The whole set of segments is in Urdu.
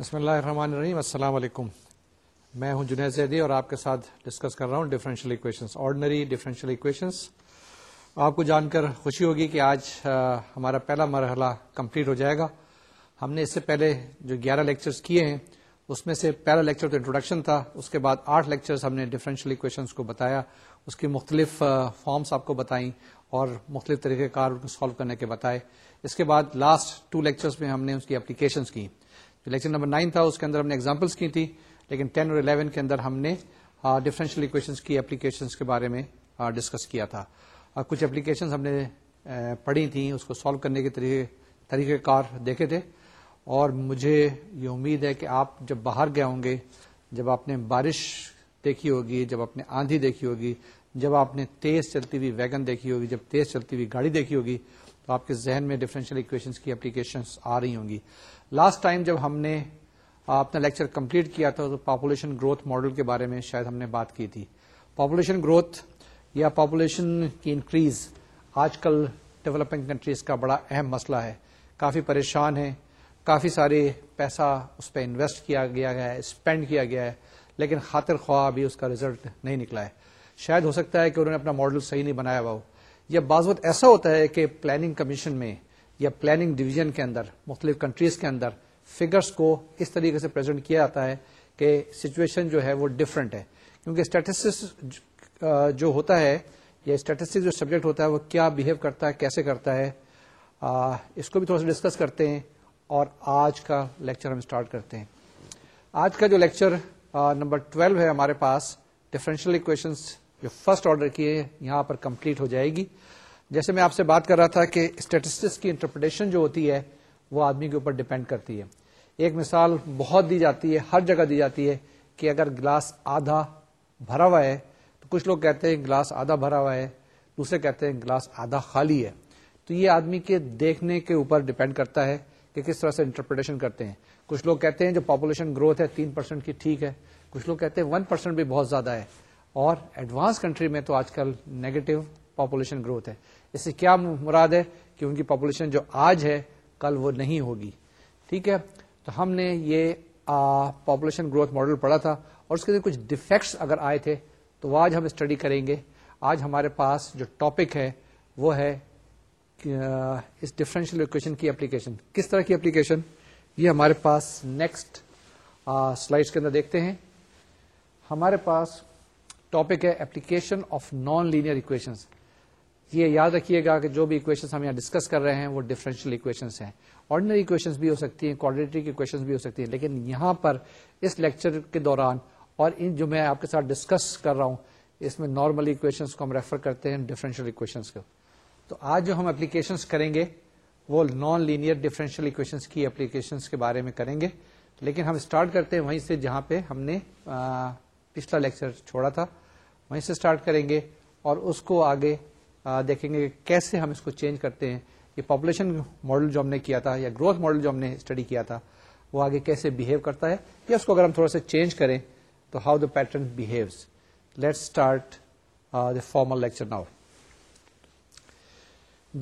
بسم اللہ الرحمن الرحیم السلام علیکم میں ہوں جنید زیدی اور آپ کے ساتھ ڈسکس کر رہا ہوں differential equations ordinary differential equations آپ کو جان کر خوشی ہوگی کہ آج ہمارا پہلا مرحلہ کمپلیٹ ہو جائے گا ہم نے اس سے پہلے جو گیارہ لیکچرز کیے ہیں اس میں سے پہلا لیکچر تو انٹروڈکشن تھا اس کے بعد آٹھ لیکچرز ہم نے ڈفرینشیل ایکویشنز کو بتایا اس کی مختلف فارمس آپ کو بتائیں اور مختلف طریقہ کار سالو کرنے کے بتائے اس کے بعد لاسٹ ٹو لیکچرس میں ہم نے اس کی اپلیکیشنس کی جو لیکچر نمبر نائن تھا اس کے اندر ہم نے ایگزامپلس کی تھی لیکن ٹین اور الیون کے اندر ہم نے ڈفرینشیل اکویشنس کی اپلیکیشن کے بارے میں ڈسکس کیا تھا کچھ اپلیکیشن ہم نے پڑھی تھیں اس کو سالو کرنے کے طریقہ کار دیکھے تھے اور مجھے یہ امید ہے کہ آپ جب باہر گئے ہوں گے جب آپ نے بارش دیکھی ہوگی جب آپ نے آندھی دیکھی ہوگی جب آپ نے تیز چلتی ہوئی ویگن دیکھی ہوگی جب تیز چلتی ہوئی گاڑی دیکھی ہوگی تو آپ کے ذہن میں ڈفرینشیل اکویشن کی اپلیکیشنس آ رہی ہوں گی لاسٹ ٹائم جب ہم نے اپنا لیکچر کمپلیٹ کیا تھا تو پاپولیشن گروتھ ماڈل کے بارے میں شاید ہم نے بات کی تھی پاپولیشن گروتھ یا پاپولیشن کی انکریز آج کل ڈیولپنگ کنٹریز کا بڑا اہم مسئلہ ہے کافی پریشان ہے کافی سارے پیسہ اس پہ انویسٹ کیا گیا ہے اسپینڈ کیا گیا ہے لیکن خاطر خواہ ابھی اس کا رزلٹ نہیں نکلا ہے شاید ہو سکتا ہے کہ انہوں نے اپنا ماڈل صحیح نہیں بنایا ہوا ہو یا بعض وقت ایسا ہوتا ہے کہ پلاننگ کمیشن میں یا پلاننگ ڈویژن کے اندر مختلف کنٹریز کے اندر فگرس کو اس طریقے سے پرزینٹ کیا جاتا ہے کہ سچویشن جو ہے وہ ڈفرینٹ ہے کیونکہ اسٹیٹسٹکس جو ہوتا ہے یا اسٹیٹسٹک جو سبجیکٹ ہوتا ہے وہ کیا بہیو کرتا ہے کیسے کرتا ہے اس کو بھی تھوڑا سا ڈسکس کرتے ہیں اور آج کا لیکچر ہم اسٹارٹ کرتے ہیں آج کا جو لیکچر نمبر ٹویلو ہے ہمارے پاس ڈفرینشیل اکویشنس جو فرسٹ آرڈر کی ہے یہاں پر کمپلیٹ ہو جائے گی جیسے میں آپ سے بات کر رہا تھا کہ اسٹیٹسٹکس کی انٹرپریٹیشن جو ہوتی ہے وہ آدمی کے اوپر ڈپینڈ کرتی ہے ایک مثال بہت دی جاتی ہے ہر جگہ دی جاتی ہے کہ اگر گلاس آدھا بھرا ہوا ہے تو کچھ لوگ کہتے ہیں گلاس آدھا بھرا ہوا ہے دوسرے کہتے ہیں گلاس آدھا خالی ہے تو یہ آدمی کے دیکھنے کے اوپر ڈپینڈ کرتا ہے کہ کس طرح سے انٹرپریٹیشن کرتے ہیں کچھ لوگ کہتے ہیں جو پاپولیشن گروتھ ہے تین پرسینٹ کی ٹھیک ہے کچھ لوگ کہتے ہیں ون پرسینٹ بھی بہت زیادہ ہے اور ایڈوانس کنٹری میں تو آج کل نیگیٹو پاپولیشن گروتھ ہے اس سے کیا مراد ہے کہ ان کی پاپولیشن جو آج ہے کل وہ نہیں ہوگی ٹھیک ہے تو ہم نے یہ پاپولیشن گروتھ ماڈل پڑھا تھا اور اس کے اندر کچھ ڈیفیکٹس اگر آئے تھے تو وہ آج ہم اسٹڈی کریں گے آج ہمارے پاس جو ٹاپک ہے وہ ہے اس ڈفرینشیل اکویشن کی اپلیکیشن کس طرح کی اپلیکیشن یہ ہمارے پاس نیکسٹ سلائڈس کے اندر دیکھتے ہیں ہمارے پاس ٹاپک ہے application of non linear equation یہ یاد رکھیے گا کہ جو بھی اکویشن ہم یہاں ڈسکس کر رہے ہیں وہ ڈفرینشیل اکویشنس ہیں اکویشنس بھی ہو سکتی ہیں کوڈیٹری اکویشن بھی ہو سکتی ہیں لیکن یہاں پر اس لیکچر کے دوران اور ان جو میں آپ کے ساتھ ڈسکس کر رہا ہوں اس میں نارمل اکویشنس کو ہم ریفر کرتے ہیں ڈفرینشیل اکویشنس کو تو آج جو ہم اپلیکیشنس کریں گے وہ نان لینئر ڈفرینشیل اکویشنس کی اپلیکیشنس کے بارے میں کریں گے لیکن ہم اسٹارٹ کرتے ہیں وہیں سے جہاں پہ ہم نے پچھلا لیکچر چھوڑا تھا وہیں سے اسٹارٹ کریں گے اور اس کو آگے دیکھیں گے کیسے ہم اس کو چینج کرتے ہیں یہ پاپولیشن ماڈل جو ہم نے کیا تھا یا گروتھ ماڈل جو ہم نے اسٹڈی کیا تھا وہ آگے کیسے بہیو کرتا ہے یا اس کو اگر ہم تھوڑا سا چینج کریں تو how the pattern behaves let start the formal lecture now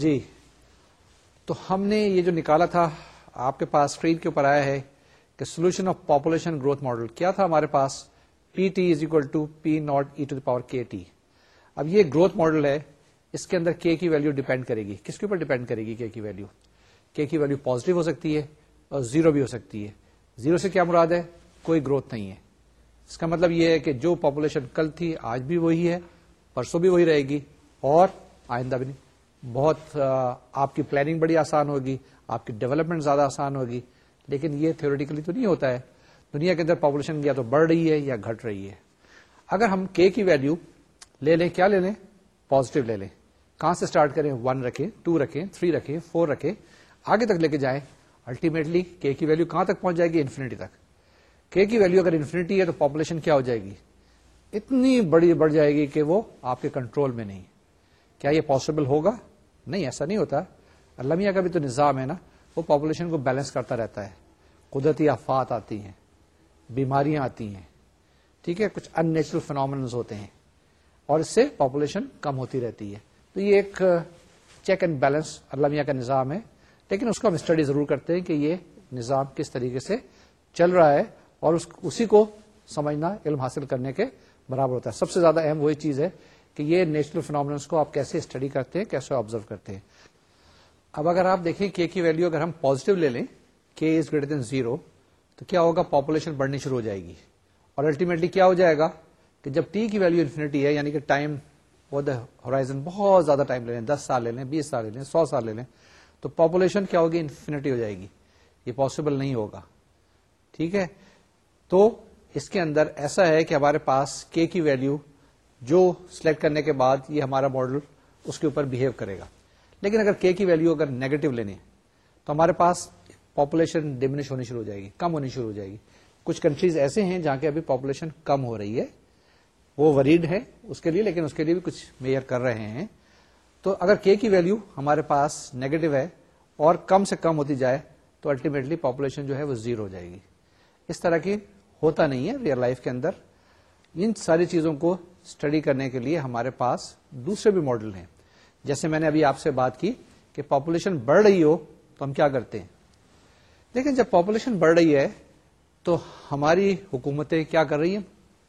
جی تو ہم نے یہ جو نکالا تھا آپ کے پاس اسکرین کے اوپر آیا ہے کہ solution of population growth model کیا تھا ہمارے پاس P T is equal to P not e to the power K T اب یہ گروتھ ماڈل ہے اس کے اندر کے کی ویلو ڈیپینڈ کرے گی کس کے اوپر ڈیپینڈ کرے گی کے کی ویلو کے کی ویلو پازیٹو ہو سکتی ہے اور زیرو بھی ہو سکتی ہے زیرو سے کیا مراد ہے کوئی گروتھ نہیں ہے اس کا مطلب یہ ہے کہ جو پاپولیشن کل تھی آج بھی وہی ہے پرسوں بھی وہی رہے گی اور آئندہ بھی نہیں بہت آپ کی پلاننگ بڑی آسان ہوگی آپ کی ڈیولپمنٹ زیادہ آسان ہوگی لیکن یہ تھیوریٹیکلی تو نہیں ہوتا ہے دنیا کے اندر پاپولیشن یا تو بڑھ رہی ہے یا گھٹ رہی ہے اگر ہم کے کی ویلو لے لیں کیا لے لیں پوزیٹو لے لیں کہاں سے اسٹارٹ کریں ون رکھے ٹو رکھیں تھری رکھیں فور رکھے آگے تک لے کے جائیں الٹیمیٹلی کے کی ویلو کہاں تک پہنچ جائے گی انفینٹی تک کے کی ویلو اگر انفینٹی ہے تو پاپولیشن کیا ہو جائے گی اتنی بڑی بڑھ جائے گی کہ وہ آپ کے کنٹرول میں نہیں کیا یہ پاسبل ہوگا نہیں ایسا نہیں ہوتا المیہ کا بھی تو نظام ہے نا وہ پاپولیشن کو بیلنس کرتا رہتا ہے قدرتی آفات آتی ہیں بیماریاں آتی ہیں ٹھیک ہے کچھ ان نیچرل ہوتے ہیں اور اس سے پاپولیشن کم ہوتی رہتی ہے تو یہ ایک چیک اینڈ بیلنس اللہ میاں کا نظام ہے لیکن اس کو ہم اسٹڈی ضرور کرتے ہیں کہ یہ نظام کس طریقے سے چل رہا ہے اور اس اسی کو سمجھنا علم حاصل کرنے کے برابر ہوتا ہے سب سے زیادہ اہم وہی چیز ہے کہ یہ نیچرل فینومنس کو آپ کیسے اسٹڈی کرتے ہیں کیسے آبزرو کرتے ہیں اب اگر آپ دیکھیں کے کی ویلو اگر ہم پوزیٹو لے لیں K is greater than zero تو کیا ہوگا پاپولیشن بڑھنی شروع ہو جائے گی اور الٹیمیٹلی کیا ہو جائے گا کہ جب ٹی کی ویلو انفینٹی ہے یعنی کہ ٹائم وہ دا ہورائزن بہت زیادہ ٹائم لے لیں دس سال لے لیں بیس سال لے لیں سو سال لے لیں تو پاپولیشن کیا ہوگی انفینٹی ہو جائے گی یہ پاسبل نہیں ہوگا ٹھیک ہے تو اس کے اندر ایسا ہے کہ ہمارے پاس کے کی ویلو جو سلیکٹ کرنے کے بعد یہ ہمارا ماڈل اس کے اوپر بہیو کرے گا لیکن اگر کے کی ویلو اگر نیگیٹو لینے تو ہمارے پاس پاپولیشن ڈمنش ہونی شروع ہو جائے گی کم ہونی شروع ہو جائے گی کچھ کنٹریز ایسے ہیں جہاں کے ابھی پاپولیشن کم ہو رہی ہے وہ وریڈ ہے اس کے لیے لیکن اس کے لیے بھی کچھ میئر کر رہے ہیں تو اگر کے کی ویلو ہمارے پاس نیگیٹو ہے اور کم سے کم ہوتی جائے تو الٹیمیٹلی پاپولیشن جو ہے وہ زیرو ہو جائے گی اس طرح کی ہوتا نہیں ہے ریئل لائف کے اندر ان ساری چیزوں کو اسٹڈی کرنے کے لیے ہمارے پاس دوسرے بھی ماڈل ہیں جیسے میں نے ابھی آپ سے بات کی کہ پاپولیشن بڑھ رہی ہو تو ہم کیا کرتے ہیں لیکن جب پاپولیشن بڑھ رہی ہے تو ہماری حکومتیں کیا کر رہی ہیں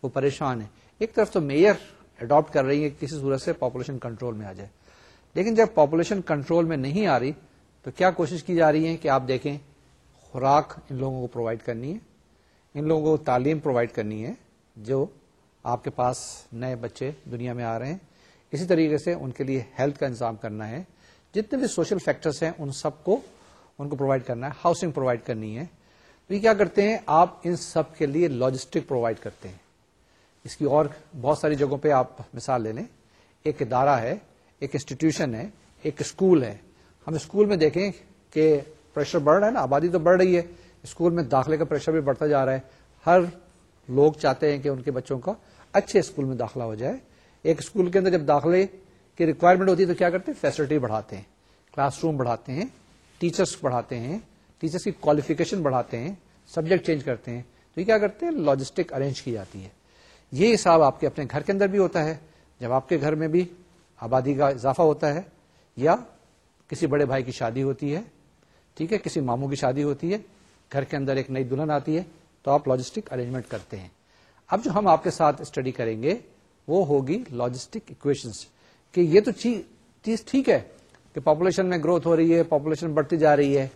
وہ پریشان ہیں ایک طرف تو میئر اڈاپٹ کر رہی ہے کسی صورت سے پاپولیشن کنٹرول میں آ جائے لیکن جب پاپولیشن کنٹرول میں نہیں آ رہی تو کیا کوشش کی جا رہی ہے کہ آپ دیکھیں خوراک ان لوگوں کو پرووائڈ کرنی ہے ان لوگوں کو تعلیم پرووائڈ کرنی ہے جو آپ کے پاس نئے بچے دنیا میں آ رہے ہیں اسی طریقے سے ان کے لیے ہیلتھ کا انتظام کرنا ہے جتنے بھی سوشل فیکٹرس ہیں ان سب کو ان کو پرووائڈ کرنا ہے ہاؤسنگ پرووائڈ کرنی ہے تو یہ کیا کرتے ہیں آپ ان سب کے لیے لاجسٹک پرووائڈ کرتے ہیں اس کی اور بہت ساری جگہوں پہ آپ مثال لے لیں ایک ادارہ ہے ایک انسٹیٹیوشن ہے ایک اسکول ہے ہم اسکول میں دیکھیں کہ پریشر بڑھ رہا ہے نا آبادی تو بڑھ رہی ہے اسکول میں داخلے کا پریشر بھی بڑھتا جا رہا ہے ہر لوگ چاہتے ہیں کہ ان کے بچوں کا اچھے اسکول میں داخلہ ہو جائے ایک اسکول کے اندر جب داخلے کی ریکوائرمنٹ ہوتی ہے تو کیا کرتے ہیں فیسلٹی بڑھاتے ہیں کلاس روم بڑھاتے ہیں ٹیچرس بڑھاتے ہیں ٹیچرس کی کوالیفکیشن بڑھاتے ہیں سبجیکٹ چینج کرتے ہیں تو یہ کیا کرتے ہیں لاجسٹک ارینج کی جاتی ہے یہ حساب آپ کے اپنے گھر کے اندر بھی ہوتا ہے جب آپ کے گھر میں بھی آبادی کا اضافہ ہوتا ہے یا کسی بڑے بھائی کی شادی ہوتی ہے ٹھیک ہے کسی ماموں کی شادی ہوتی ہے گھر کے اندر ایک نئی دلہن آتی ہے تو آپ لاجسٹک ارینجمنٹ کرتے ہیں اب جو ہم آپ کے ساتھ اسٹڈی کریں گے وہ ہوگی لاجسٹک اکویشنس کہ یہ تو چیز ٹھیک ہے کہ پاپولیشن میں گروتھ ہو رہی ہے پاپولیشن بڑھتی جا رہی ہے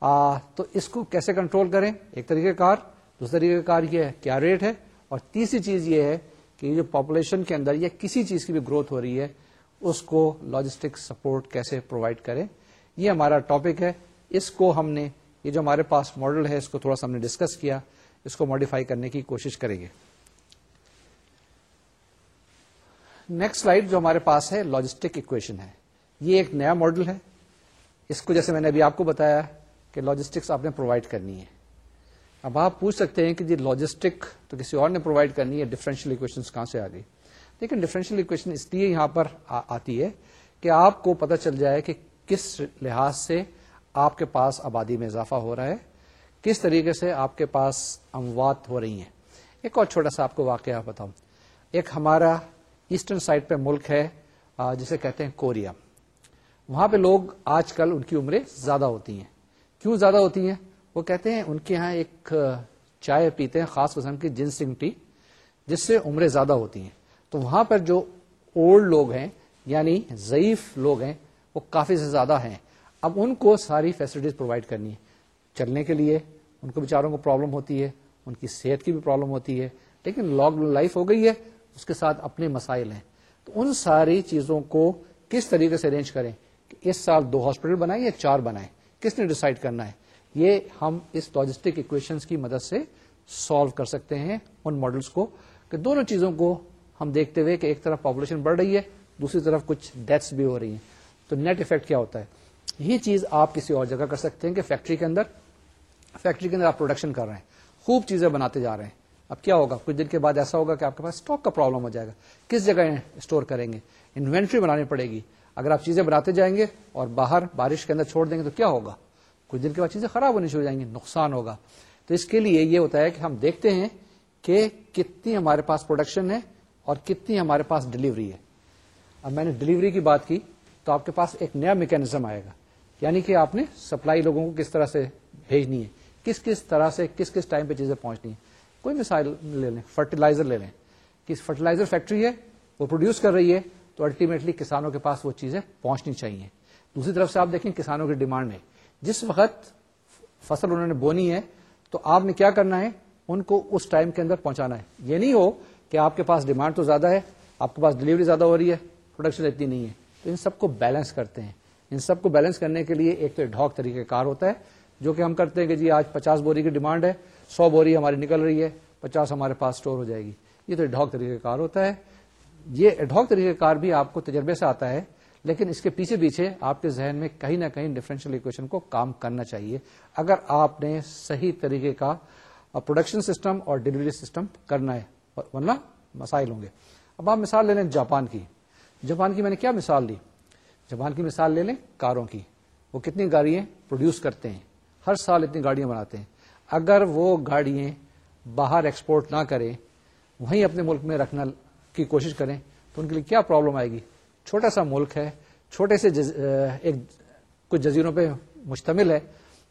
آ, تو اس کو کیسے کنٹرول کریں ایک طریقہ کار دوسرے طریقہ کار یہ ہے کیا ریٹ ہے اور تیسری چیز یہ ہے کہ جو پاپولیشن کے اندر یا کسی چیز کی بھی گروتھ ہو رہی ہے اس کو لاجسٹک سپورٹ کیسے پرووائڈ کرے یہ ہمارا ٹاپک ہے اس کو ہم نے یہ جو ہمارے پاس ماڈل ہے اس کو تھوڑا سا ہم نے ڈسکس کیا اس کو ماڈیفائی کرنے کی کوشش کریں گے نیکسٹ سلائیڈ جو ہمارے پاس ہے لاجسٹک اکویشن ہے یہ ایک نیا ماڈل ہے اس کو جیسے میں نے ابھی آپ کو بتایا کہ لاجسٹکس آپ نے پرووائڈ کرنی ہے اب آپ پوچھ سکتے ہیں کہ جی لاجسٹک تو کسی اور نے پرووائڈ کرنی ہے ڈیفرنشیل اکویشن کہاں سے آ گئی لیکن ڈفرینشیل اکویشن اس لیے یہاں پر آتی ہے کہ آپ کو پتہ چل جائے کہ کس لحاظ سے آپ کے پاس آبادی میں اضافہ ہو رہا ہے کس طریقے سے آپ کے پاس اموات ہو رہی ہیں ایک اور چھوٹا سا آپ کو واقعہ بتاؤں ایک ہمارا ایسٹرن سائڈ پہ ملک ہے جسے کہتے ہیں کوریا وہاں پہ لوگ آج کل ان کی عمریں زیادہ ہوتی ہیں کیوں زیادہ ہوتی ہیں وہ کہتے ہیں ان کے ہاں ایک چائے پیتے ہیں خاص قسم جن سنگ ٹی جس سے عمریں زیادہ ہوتی ہیں تو وہاں پر جو اولڈ لوگ ہیں یعنی ضعیف لوگ ہیں وہ کافی سے زیادہ ہیں اب ان کو ساری فیسلٹیز پرووائڈ کرنی ہے چلنے کے لیے ان کو بیچاروں کو پرابلم ہوتی ہے ان کی صحت کی بھی پرابلم ہوتی ہے لیکن لانگ لائف ہو گئی ہے اس کے ساتھ اپنے مسائل ہیں تو ان ساری چیزوں کو کس طریقے سے ارینج کریں کہ اس سال دو ہاسپٹل بنائیں یا چار بنائیں کس نے ڈیسائیڈ کرنا ہے یہ ہم اس لاجسٹک اکویشن کی مدد سے سالو کر سکتے ہیں ان ماڈلس کو کہ دونوں چیزوں کو ہم دیکھتے ہوئے کہ ایک طرف پاپولیشن بڑھ رہی ہے دوسری طرف کچھ ڈیتھس بھی ہو رہی ہیں تو نیٹ افیکٹ کیا ہوتا ہے یہ چیز آپ کسی اور جگہ کر سکتے ہیں کہ فیکٹری کے اندر فیکٹری کے اندر آپ پروڈکشن کر رہے ہیں خوب چیزیں بناتے جا رہے ہیں اب کیا ہوگا کچھ دن کے بعد ایسا ہوگا کہ آپ کے پاس اسٹاک کا پرابلم ہو جائے گا کس جگہ اسٹور کریں گے انوینٹری بنانی پڑے گی اگر آپ چیزیں بناتے جائیں گے اور باہر بارش کے اندر چھوڑ دیں گے تو کیا ہوگا کچھ دن کے بعد چیزیں خراب ہونی ہو جائیں گی نقصان ہوگا تو اس کے لیے یہ ہوتا ہے کہ ہم دیکھتے ہیں کہ کتنی ہمارے پاس پروڈکشن ہے اور کتنی ہمارے پاس ڈلیوری ہے اب میں نے ڈلیوری کی بات کی تو آپ کے پاس ایک نیا میکینزم آئے گا یعنی کہ آپ نے سپلائی لوگوں کو کس طرح سے بھیجنی ہے کس کس طرح سے کس کس ٹائم پہ چیزیں پہنچنی ہے کوئی مثال لے لیں فرٹیلائزر لے لیں کہ فرٹیلائزر فیکٹری ہے وہ پروڈیوس کر رہی ہے تو الٹیمیٹلی کسانوں کے پاس وہ چیزیں پہنچنی چاہیے دوسری طرف سے آپ دیکھیں کسانوں کی ڈیمانڈ ہے جس وقت فصل انہوں نے بونی ہے تو آپ نے کیا کرنا ہے ان کو اس ٹائم کے اندر پہنچانا ہے یہ نہیں ہو کہ آپ کے پاس ڈیمانڈ تو زیادہ ہے آپ کے پاس ڈلیوری زیادہ ہو رہی ہے پروڈکشن اتنی نہیں ہے تو ان سب کو بیلنس کرتے ہیں ان سب کو بیلنس کرنے کے لیے ایک تو ڈھاک طریقہ کار ہوتا ہے جو کہ ہم کرتے ہیں کہ جی آج پچاس بوری کی ڈیمانڈ ہے سو بوری ہماری نکل رہی ہے پچاس ہمارے پاس اسٹور ہو جائے گی یہ تو ڈھاک طریقہ کار ہوتا ہے یہ ڈھاک طریقہ کار بھی آپ کو تجربے سے آتا ہے لیکن اس کے پیچھے پیچھے آپ کے ذہن میں کہیں نہ کہیں ڈفرینشیل اکویشن کو کام کرنا چاہیے اگر آپ نے صحیح طریقے کا پروڈکشن سسٹم اور ڈلیوری سسٹم کرنا ہے ورنہ مسائل ہوں گے اب آپ مثال لے لیں جاپان کی جاپان کی میں نے کیا مثال لی جاپان کی مثال لے لیں کاروں کی وہ کتنی گاڑیاں پروڈیوس کرتے ہیں ہر سال اتنی گاڑیاں بناتے ہیں اگر وہ گاڑیاں باہر ایکسپورٹ نہ کریں وہیں اپنے ملک میں رکھنا کی کوشش کریں تو ان کے لیے کیا پرابلم آئے گی چھوٹا سا ملک ہے چھوٹے سے جز... ایک کچھ جزیروں پہ مشتمل ہے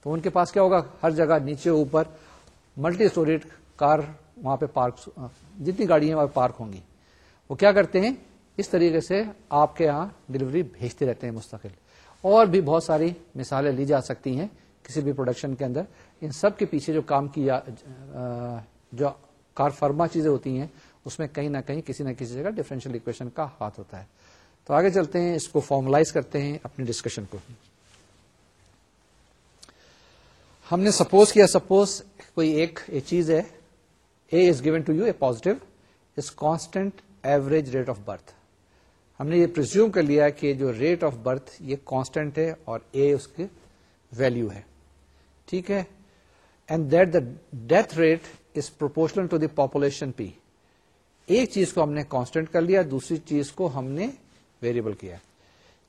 تو ان کے پاس کیا ہوگا ہر جگہ نیچے اوپر ملٹی اسٹوریڈ کار وہاں پہ پارک جتنی گاڑی وہاں پارک ہوں گی وہ کیا کرتے ہیں اس طریقے سے آپ کے یہاں ڈلیوری بھیجتے رہتے ہیں مستقل اور بھی بہت ساری مثالیں لی جا سکتی ہیں کسی بھی پروڈکشن کے اندر ان سب کے پیچھے جو کام کیا جو کار فرما چیزیں ہوتی ہیں اس میں کہیں نہ کہیں کسی نہ کسی جگہ ڈیفرنشل اکویشن کا ہاتھ ہوتا ہے تو آگے چلتے ہیں اس کو فارملائز کرتے ہیں اپنے ڈسکشن کو ہم نے سپوز کیا سپوز کوئی ایک چیز ہے A A is is given to you constant average rate of birth ہم نے یہ پرزیوم کر لیا کہ جو ریٹ آف برتھ یہ کانسٹنٹ ہے اور اے اس کی ویلو ہے ٹھیک ہے and that the death rate is proportional to the population P ایک چیز کو ہم نے کانسٹنٹ کر لیا دوسری چیز کو ہم نے ویریبل کیا ہے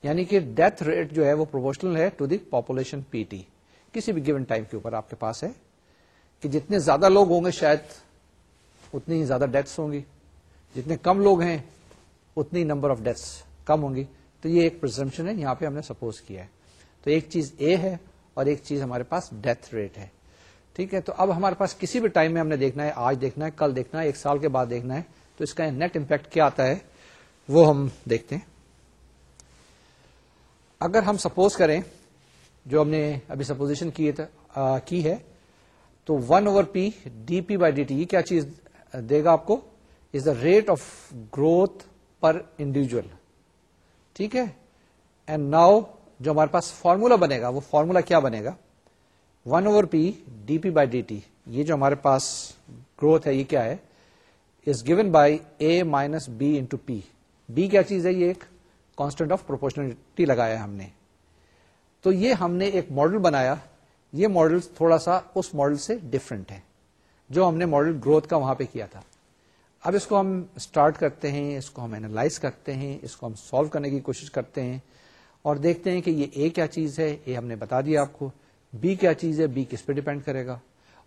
یعنی کہ ڈیتھ ریٹ جو ہے وہ پروپورشنل ہے to the population P T کسی بھی گیون ٹائم کے اوپر آپ کے پاس ہے کہ جتنے زیادہ لوگ ہوں گے شاید اتنی ہی زیادہ ڈیتھس ہوں گی جتنے کم لوگ ہیں اتنی نمبر آف ڈیتھس کم ہوں گی تو یہ ایک پرزمپشن ہے یہاں پہ ہم نے سپوز کیا ہے تو ایک چیز اے ہے اور ایک چیز ہمارے پاس ڈیتھ ریٹ ہے ٹھیک ہے تو اب ہمارے پاس کسی بھی ٹائم میں ہم نے دیکھنا ہے آج دیکھنا ہے کل دیکھنا ہے ایک سال کے بعد دیکھنا ہے تو اس کا نیٹ امپیکٹ کیا آتا ہے وہ ہم دیکھتے ہیں اگر ہم سپوز کریں جو ہم نے ابھی سپوزیشن کی کی ہے تو one over P D P by D T یہ کیا چیز دے گا آپ کو is the rate of growth per individual ٹھیک ہے اینڈ ناؤ جو ہمارے پاس فارمولا بنے گا وہ فارمولا کیا بنے گا one over P D P by D T یہ جو ہمارے پاس گروتھ ہے یہ کیا ہے is given by A minus B into P B کیا چیز ہے یہ ایک کانسٹنٹ آف لگایا ہم نے تو یہ ہم نے ایک ماڈل بنایا یہ ماڈل تھوڑا سا اس ماڈل سے ڈفرینٹ ہے جو ہم نے ماڈل گروتھ کا وہاں پہ کیا تھا اب اس کو ہم اسٹارٹ کرتے ہیں اس کو ہم اینالائز کرتے ہیں اس کو ہم سالو کرنے کی کوشش کرتے ہیں اور دیکھتے ہیں کہ یہ اے کیا چیز ہے اے ہم نے بتا دیا آپ کو بی کیا چیز ہے بی کس پہ ڈیپینڈ کرے گا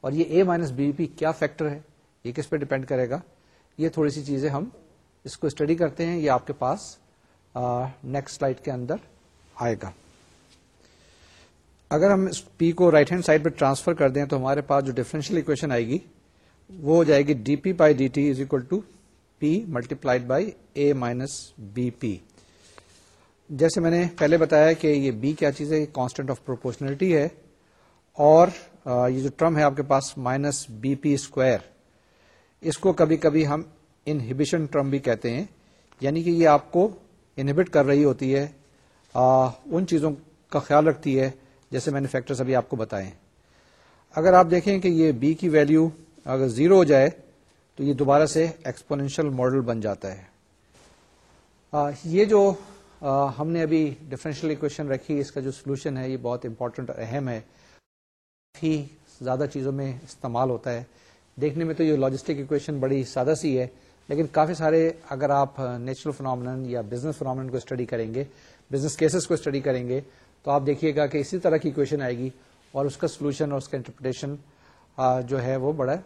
اور یہ اے مائنس بی پی کیا فیکٹر ہے یہ کس پہ ڈیپینڈ کرے گا یہ تھوڑی سی چیزیں ہم اس کو اسٹڈی کرتے ہیں یہ آپ کے پاس نیکسٹ سلائڈ کے اندر آئے گا اگر ہم اس پی کو رائٹ ہینڈ سائڈ پہ ٹرانسفر کر دیں تو ہمارے پاس جو ڈیفرنشیل اکویشن آئے گی وہ ہو جائے گی D P by D T is equal to P multiplied by A minus B P جیسے میں نے پہلے بتایا کہ یہ بی کیا چیز ہے کانسٹنٹ آف پروپورشنلٹی ہے اور یہ جو ٹرم ہے آپ کے پاس مائنس بی پی اسکوائر اس کو کبھی کبھی ہم انہیبیشن ٹرم بھی کہتے ہیں یعنی کہ یہ آپ کو انہبٹ کر رہی ہوتی ہے آ, ان چیزوں کا خیال رکھتی ہے جیسے مینوفیکٹرس ابھی آپ کو بتائیں اگر آپ دیکھیں کہ یہ بی کی ویلو اگر زیرو ہو جائے تو یہ دوبارہ سے ایکسپونینشل ماڈل بن جاتا ہے آ, یہ جو آ, ہم نے ابھی ڈفرینشیل اکویشن رکھی اس کا جو سولوشن ہے یہ بہت امپورٹنٹ اور اہم ہے ہی زیادہ چیزوں میں استعمال ہوتا ہے دیکھنے میں تو یہ لاجسٹک اکویشن بڑی سادہ سی ہے لیکن کافی سارے اگر آپ نیچرل فنامن یا بزنس فنامن کو اسٹڈی کریں گے بزنس کیسز کو اسٹڈی کریں گے تو آپ دیکھیے گا کہ اسی طرح کی اکویشن آئے گی اور اس کا سولوشن اور اس کا انٹرپریٹیشن جو ہے وہ بڑا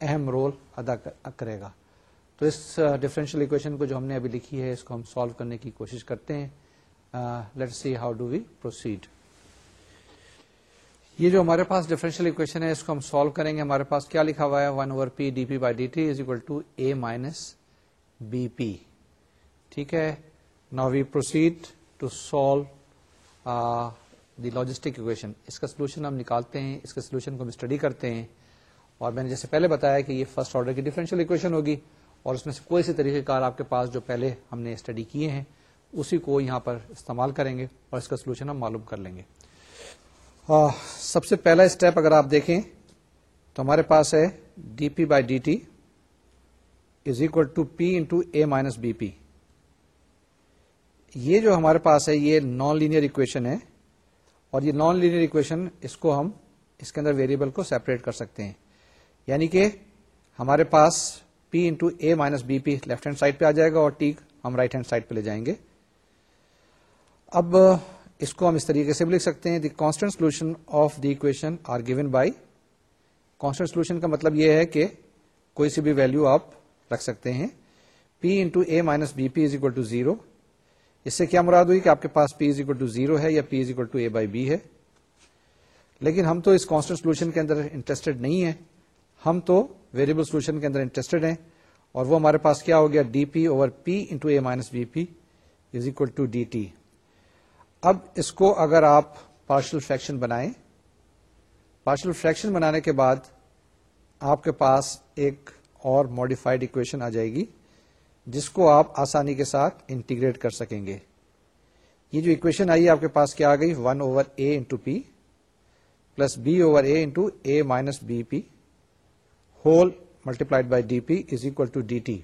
اہم رول ادا کرے گا تو اس ڈفرینشیل اکویشن کو جو ہم نے ابھی لکھی ہے اس کو ہم سالو کرنے کی کوشش کرتے ہیں let see how do we proceed یہ جو ہمارے پاس ڈیفرنشیل اکویشن ہے اس کو ہم سالو کریں گے ہمارے پاس کیا لکھا ہوا ہے over P P D D by T is equal to A minus B P ٹھیک ہے نا we proceed to solve the logistic equation اس کا سولوشن ہم نکالتے ہیں اس کے سولوشن کو ہم اسٹڈی کرتے ہیں اور میں نے جیسے پہلے بتایا کہ یہ فرسٹ آرڈر کی ڈیفرنشیل اکویشن ہوگی اور اس میں سے کوئی سی طریقہ کار آپ کے پاس جو پہلے ہم نے اسٹڈی کیے ہیں اسی کو یہاں پر استعمال کریں گے اور اس کا سولوشن ہم معلوم کر لیں گے سب سے پہلا اسٹیپ اگر آپ دیکھیں تو ہمارے پاس ہے D P by D T is equal to P into A minus B P یہ جو ہمارے پاس ہے یہ نان لینئر اکویشن ہے اور یہ نان لینئر اکویشن اس کو ہم اس کے اندر ویریبل کو سیپریٹ کر سکتے ہیں یعنی کہ ہمارے پاس P into A minus B P left hand side پہ آ جائے گا اور ٹی ہم رائٹ ہینڈ سائڈ پہ لے جائیں گے اب اس کو ہم اس طریقے سے بھی لکھ سکتے ہیں the constant solution of the equation are given by constant solution کا مطلب یہ ہے کہ کوئی سی بھی ویلو آپ رکھ سکتے ہیں P into A minus B P is equal to zero اس سے کیا مراد ہوئی کہ آپ کے پاس P is equal to zero ہے یا P is equal to A by B ہے لیکن ہم تو اس کانسٹنٹ سولوشن کے اندر انٹرسٹڈ نہیں ہے ہم تو ویریبل سولوشن کے اندر انٹرسٹڈ ہیں اور وہ ہمارے پاس کیا ہو گیا D P over P into A minus B P is equal to D T اب اس کو اگر آپ پارشل فریکشن بنائیں پارشل فریکشن بنانے کے بعد آپ کے پاس ایک اور ماڈیفائڈ اکویشن آ جائے گی جس کو آپ آسانی کے ساتھ انٹیگریٹ کر سکیں گے یہ جو اکویشن آئی آپ کے پاس کیا آ گئی one over A into P plus B over A into A minus B P whole multiplied by D P is equal to D T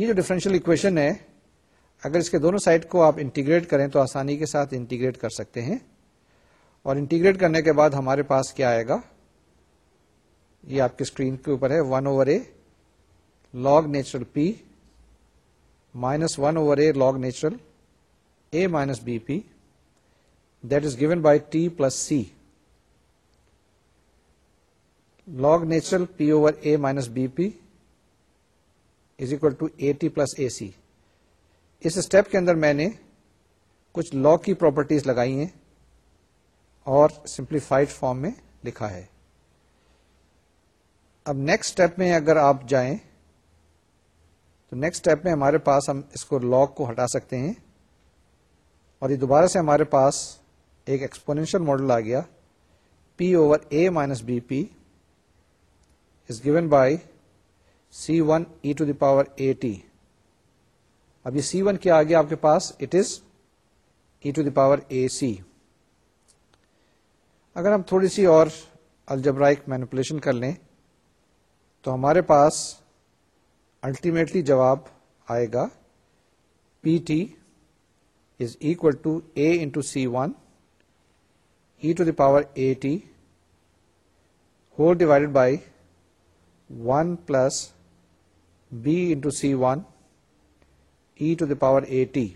یہ جو ڈفرینشیل اکویشن ہے اگر اس کے دونوں سائڈ کو آپ انٹیگریٹ کریں تو آسانی کے ساتھ انٹیگریٹ کر سکتے ہیں اور انٹیگریٹ کرنے کے بعد ہمارے پاس کیا آئے گا یہ آپ کی اسکرین کے اوپر ہے one over A log natural P minus one over A log natural A minus B P that is given by T plus C log natural P over A minus B P is equal to A T plus A C us step کے اندر میں نے کچھ لا کی پراپرٹیز لگائی ہیں اور سمپلیفائڈ فارم میں لکھا ہے اب نیکسٹ اسٹیپ میں اگر آپ جائیں تو نیکسٹ اسٹیپ میں ہمارے پاس ہم اس کو لاک کو ہٹا سکتے ہیں اور یہ دوبارہ سے ہمارے پاس ایک ایکسپونینشل ماڈل آ گیا P over A minus B P is given by C one e to the power A T اب یہ سی ون کیا آ گیا آپ کے پاس it is e to the power A C اگر ہم تھوڑی سی اور الجبرائک مینپولیشن کر لیں تو ہمارے پاس الٹیمیٹلی جواب آئے گا P T is equal to A into C one e to the power A T whole divide by one plus B into C one e to the power A T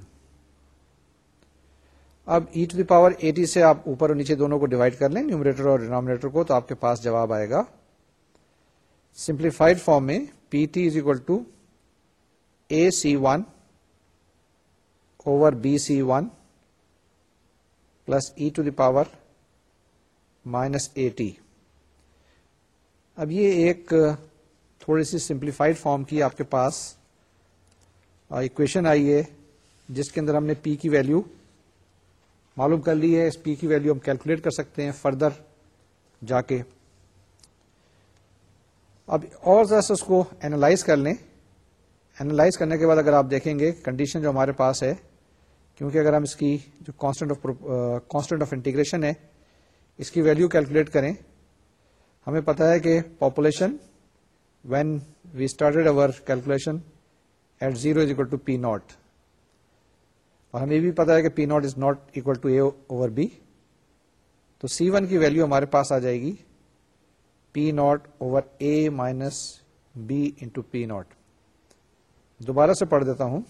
اب e to the power A T سے آپ اوپر اور نیچے دونوں کو ڈیوائڈ کر لیں نیومریٹر اور ڈینامنیٹر کو تو آپ کے پاس جواب آئے گا سمپلیفائڈ فارم میں P T is equal to A C one over B C one plus e to the power minus A T اب یہ ایک تھوڑی سی سمپلیفائڈ فارم کی آپ کے پاس اکویشن آئی ہے جس کے اندر ہم نے پی کی ویلو معلوم کر لی ہے اس پی کی ویلو ہم کیلکولیٹ کر سکتے ہیں فردر جا کے اب اور ذرا اس کو اینالائز کر لیں اینالائز کرنے کے بعد اگر آپ دیکھیں گے کنڈیشن جو ہمارے پاس ہے کیونکہ اگر ہم اس کی جو constant of constant of integration ہے اس کی ویلو کیلکولیٹ کریں ہمیں پتا ہے کہ population when we started over calculation zero is equal to P not اور ہمیں بھی پتا ہے کہ P not is not equal to A over B تو سی ون کی ویلو ہمارے پاس آ جائے گی P not over A minus B into P not دوبارہ سے پڑھ دیتا ہوں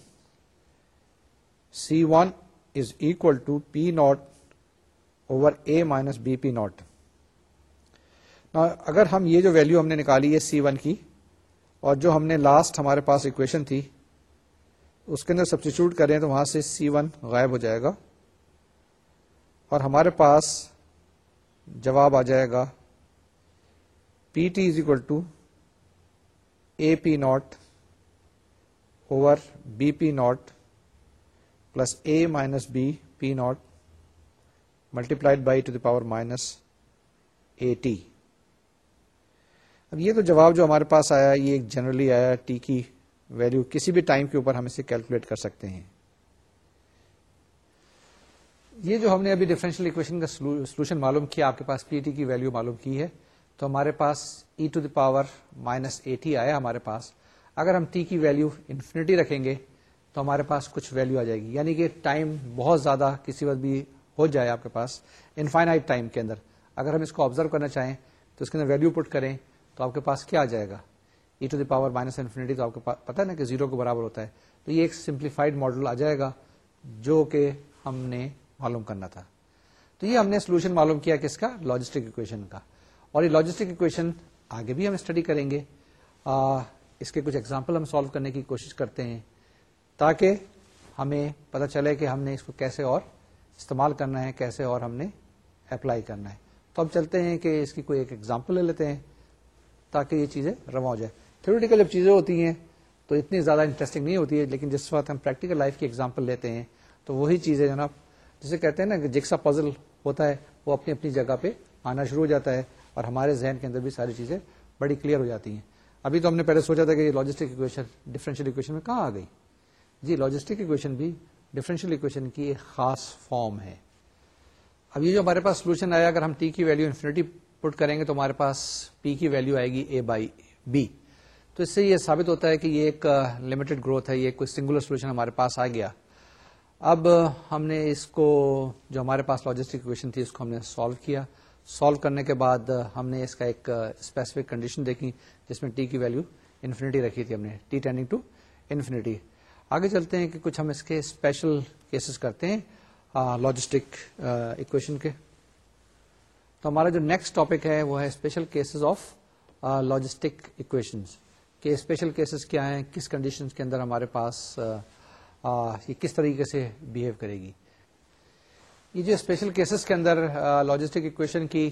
C one is equal to P not over A minus B P not اگر ہم یہ جو ویلو ہم نے نکالی ہے سی ون کی اور جو ہم نے لاسٹ ہمارے پاس اکویشن تھی اس کے اندر سبسٹیچیوٹ کریں تو وہاں سے سی ون غائب ہو جائے گا اور ہمارے پاس جواب آ جائے گا P T is equal to A P not over B P not plus A minus B P not multiplied by to the power minus A T اب یہ تو جواب جو ہمارے پاس آیا یہ ایک جنرلی آیا ٹی کی ویلو کسی بھی ٹائم کے اوپر ہم اسے کیلکولیٹ کر سکتے ہیں یہ جو ہم نے ابھی اکویشن کا سولوشن معلوم کیا آپ کے پاس پی ٹی کی ویلو معلوم کی ہے تو ہمارے پاس e to power minus A T آیا ہمارے پاس اگر ہم ٹی کی ویلو انفینٹی رکھیں گے تو ہمارے پاس کچھ ویلو آ جائے گی یعنی کہ ٹائم بہت زیادہ کسی وقت بھی ہو جائے آپ کے پاس انفائنائٹ ٹائم کے اندر اگر ہم اس کو آبزرو کرنا چاہیں تو اس کے اندر ویلو پٹ کریں تو آپ کے پاس کیا آ جائے گا to the power minus infinity تو آپ کو پتا ہے نا کہ زیرو کے برابر ہوتا ہے تو یہ ایک سمپلیفائڈ ماڈل آ جائے گا جو کہ ہم نے معلوم کرنا تھا تو یہ ہم نے سولوشن معلوم کیا کس کا کا لاجسٹک اکویشن اور یہ لاجسٹک اکویشن آگے بھی ہم اسٹڈی کریں گے اس کے کچھ ایگزامپل ہم سالو کرنے کی کوشش کرتے ہیں تاکہ ہمیں پتا چلے کہ ہم نے اس کو کیسے اور استعمال کرنا ہے کیسے اور ہم نے اپلائی کرنا ہے تو ہم چلتے ہیں کہ اس کی کوئی ایک ایگزامپل لے لیتے ہیں تاکہ یہ چیزیں رواں ہو جائے تھیوریٹیکل جب چیزیں ہوتی ہیں تو اتنی زیادہ انٹرسٹنگ نہیں ہوتی ہے لیکن جس وقت ہم پریکٹیکل لائف کی ایگزامپل لیتے ہیں تو وہی چیزیں جناب جسے کہتے ہیں نا کہ جکسا پزل ہوتا ہے وہ اپنی اپنی جگہ پہ آنا شروع ہو جاتا ہے اور ہمارے ذہن کے اندر بھی ساری چیزیں بڑی کلیئر ہو جاتی ہیں ابھی تو ہم نے پہلے سوچا تھا کہ یہ لاجسٹک اکویشن ڈیفرنشیل اکویشن میں کہاں آ گئی جی لاجسٹک اکویشن بھی ڈفرینشیل اکویشن کی ایک خاص فارم ہے اب یہ جو ہمارے پاس سولوشن آیا اگر ہم ٹی کی ویلو انفینٹی پٹ کریں گے تو ہمارے پاس پی کی ویلو آئے گی اے بائی بی تو اس سے یہ ثابت ہوتا ہے کہ یہ ایک لمیٹڈ گروتھ ہے یہ کوئی سنگولر سولوشن ہمارے پاس آ گیا اب ہم نے اس کو جو ہمارے پاس لاجسٹک اکویشن تھی اس کو ہم نے سالو کیا سالو کرنے کے بعد ہم نے اس کا ایک اسپیسیفک کنڈیشن دیکھی جس میں ٹی کی ویلو انفینٹی رکھی تھی ہم نے ٹی ٹینڈنگ ٹو انفینٹی آگے چلتے ہیں کہ کچھ ہم اس کے اسپیشل کیسز کرتے ہیں لاجسٹک اکویشن کے تو ہمارا جو نیکسٹ ٹاپک ہے وہ ہے special cases of logistic equations کہ اسپیشل کیسز کیا ہیں کس کنڈیشن کے اندر ہمارے پاس یہ کس طریقے سے بیہیو کرے گی یہ جو اسپیشل کیسز کے اندر لاجسٹک اکویشن کی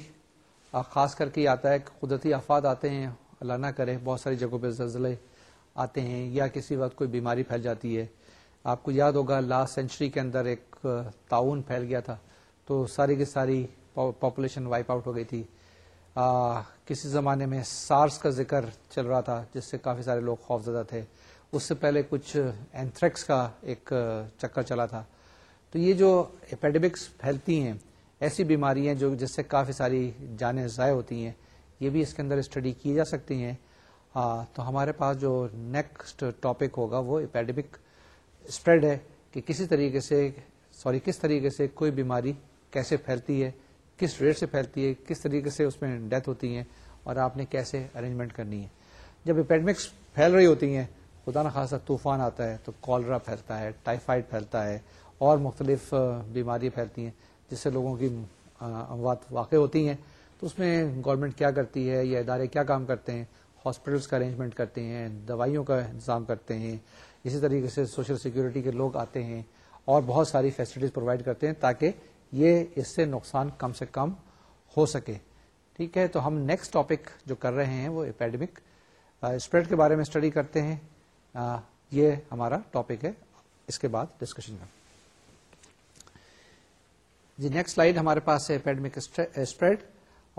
خاص کر کے آتا ہے کہ قدرتی آفات آتے ہیں اللہ نہ کرے بہت ساری جگہوں پہ زلزلے آتے ہیں یا کسی وقت کوئی بیماری پھیل جاتی ہے آپ کو یاد ہوگا لاسٹ سینچری کے اندر ایک تعاون پھیل گیا تھا تو ساری کی ساری پاپولیشن وائپ آؤٹ ہو گئی تھی کسی زمانے میں سارس کا ذکر چل رہا تھا جس سے کافی سارے لوگ خوف زدہ تھے اس سے پہلے کچھ اینتھریکس کا ایک چکر چلا تھا تو یہ جو اپیڈمکس پھیلتی ہیں ایسی بیماریاں جو جس سے کافی ساری جانیں ضائع ہوتی ہیں یہ بھی اس کے اندر اسٹڈی کی جا سکتی ہیں تو ہمارے پاس جو نیکسٹ ٹاپک ہوگا وہ اپیڈمک اسپریڈ ہے کہ کسی طریقے سے سوری کس طریقے سے کوئی بیماری کیسے پھیلتی ہے کس ریٹ سے پھیلتی ہے کس طریقے سے اس میں ڈیتھ ہوتی ہیں اور آپ نے کیسے ارینجمنٹ کرنی ہے جب اپیڈمکس پھیل رہی ہوتی ہیں خدا نخواستہ طوفان آتا ہے تو کالرا پھیلتا ہے ٹائیفائڈ پھیلتا ہے اور مختلف بیماری پھیلتی ہیں جس سے لوگوں کی اموات واقع ہوتی ہیں تو اس میں گورنمنٹ کیا کرتی ہے یا ادارے کیا کام کرتے ہیں ہاسپٹلس کا ارینجمنٹ کرتے ہیں دوائیوں کا انتظام کرتے ہیں اسی طریقے سے سوشل سیکورٹی کے لوگ آتے ہیں اور بہت ساری فیسلٹیز پرووائڈ کرتے ہیں تاکہ یہ اس سے نقصان کم سے کم ہو سکے ٹھیک ہے تو ہم نیکسٹ ٹاپک جو کر رہے ہیں وہ اپیڈمک اسپریڈ کے بارے میں اسٹڈی کرتے ہیں یہ ہمارا ٹاپک ہے اس کے بعد ڈسکشن کا جی نیکسٹ سلائیڈ ہمارے پاس ہے اپیڈمک اسپریڈ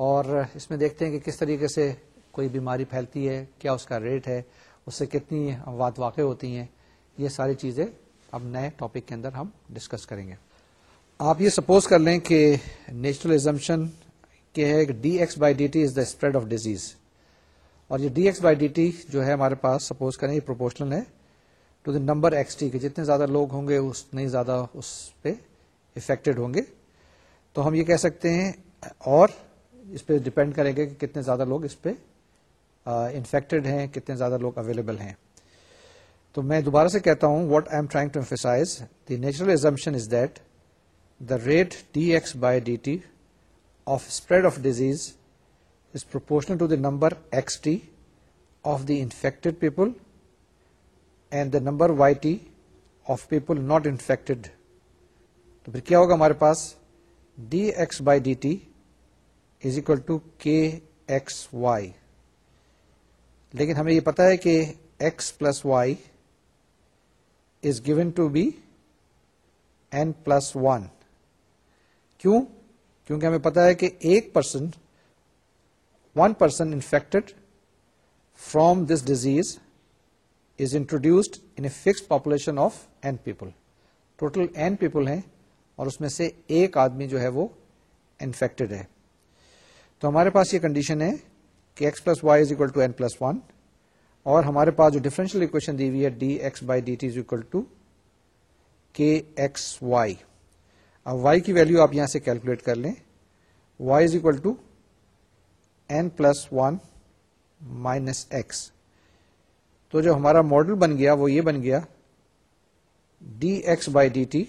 اور اس میں دیکھتے ہیں کہ کس طریقے سے کوئی بیماری پھیلتی ہے کیا اس کا ریٹ ہے اس سے کتنی اموات واقع ہوتی ہیں یہ ساری چیزیں اب نئے ٹاپک کے اندر ہم ڈسکس کریں گے آپ یہ سپوز کر لیں کہ نیچرل ایزمپشن کے ہے D X by D T is the spread of disease اور یہ D X by D T جو ہے ہمارے پاس سپوز کریں یہ پروپورشنل ہے to the number X T کے جتنے زیادہ لوگ ہوں گے اتنے زیادہ اس پہ افیکٹڈ ہوں گے تو ہم یہ کہہ سکتے ہیں اور اس پہ ڈپینڈ کریں گے کہ کتنے زیادہ لوگ اس پہ انفیکٹڈ ہیں کتنے زیادہ لوگ اویلیبل ہیں تو میں دوبارہ سے کہتا ہوں what I am trying to emphasize the natural assumption is that rate D dx by D T of spread of disease is to to the number of T of the infected people and the number Y T of people not infected تو پھر کیا ہوگا ہمارے پاس D X by D T is equal to K X Y لیکن ہمیں یہ پتا ہے کہ X plus Y is given to be N plus one کیوں کیونکہ ہمیں پتا ہے کہ ایک person one person infected from this disease is introduced in a fix population of N people total N people ہیں اور اس میں سے ایک آدمی جو ہے وہ انفیکٹڈ ہے تو ہمارے پاس یہ کنڈیشن ہے کہ X plus Y is equal to N plus one اور ہمارے پاس جو ڈفرینشیل اکویشن دی ہوئی ہے D X by D T is equal to K X Y اب وائی کی ویلو آپ یہاں سے کیلکولیٹ کر لیں Y is equal to N plus one minus X تو جو ہمارا ماڈل بن گیا وہ یہ بن گیا D X by D T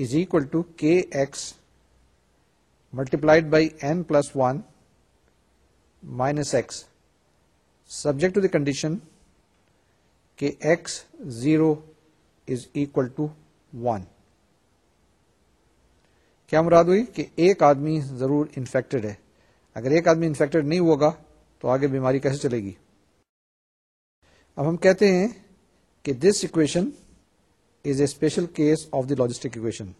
is equal to K X multiplied by N plus one minus X subject to the condition کے X zero is equal to one کیا مراد ہوئی کہ ایک آدمی ضرور انفیکٹڈ ہے اگر ایک آدمی انفیکٹڈ نہیں ہوگا تو آگے بیماری کیسے چلے گی اب ہم کہتے ہیں کہ this equation is a special case of the logistic equation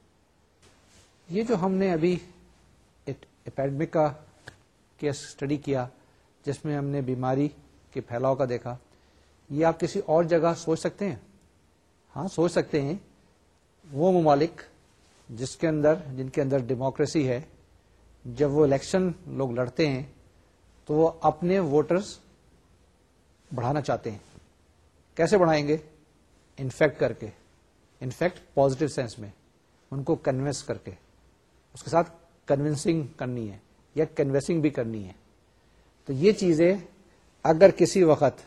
یہ جو ہم نے ابھی اپیڈمک کا کیس اسٹڈی کیا جس میں ہم نے بیماری کے پھیلاؤ کا دیکھا یہ آپ کسی اور جگہ سوچ سکتے ہیں ہاں سوچ سکتے ہیں وہ ممالک جس کے اندر جن کے اندر ڈیموکریسی ہے جب وہ الیکشن لوگ لڑتے ہیں تو وہ اپنے ووٹرز بڑھانا چاہتے ہیں کیسے بڑھائیں گے انفیکٹ کر کے انفیکٹ پازیٹو سینس میں ان کو کنوینس کر کے اس کے ساتھ کنوینسنگ کرنی ہے یا کنوینسنگ بھی کرنی ہے تو یہ چیزیں اگر کسی وقت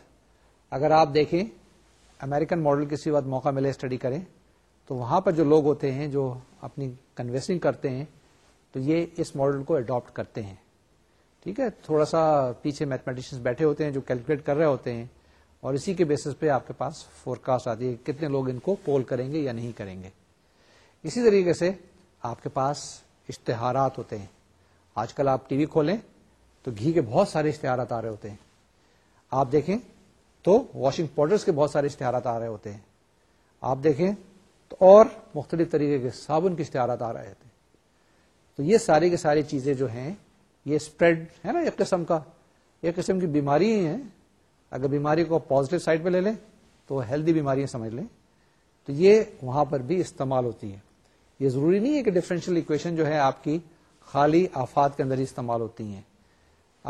اگر آپ دیکھیں امریکن ماڈل کسی وقت موقع ملے اسٹڈی کریں تو وہاں پر جو لوگ ہوتے ہیں جو اپنی کنویسنگ کرتے ہیں تو یہ اس ماڈل کو اڈاپٹ کرتے ہیں ٹھیک ہے تھوڑا سا پیچھے میتھمیٹیشن بیٹھے ہوتے ہیں جو کیلکولیٹ کر رہے ہوتے ہیں اور اسی کے بیسس پہ آپ کے پاس فور کاسٹ آتی ہے کتنے لوگ ان کو پول کریں گے یا نہیں کریں گے اسی طریقے سے آپ کے پاس اشتہارات ہوتے ہیں آج کل آپ ٹی وی کھولیں تو گھی کے بہت سارے اشتہارات آ رہے ہوتے ہیں آپ دیکھیں تو واشنگ پاؤڈرس کے بہت سارے اشتہارات آ رہے ہوتے ہیں آپ دیکھیں اور مختلف طریقے کے صابن کے اشتہارات آ رہے تھے تو یہ ساری کی ساری چیزیں جو ہیں یہ اسپریڈ ہے نا ایک قسم کا ایک قسم کی بیماری ہیں اگر بیماری کو آپ سائڈ پہ لے لیں تو ہیلدی بیماریاں سمجھ لیں تو یہ وہاں پر بھی استعمال ہوتی ہیں یہ ضروری نہیں ہے کہ ڈفرینشیل اکویشن جو ہے آپ کی خالی آفات کے اندر ہی استعمال ہوتی ہیں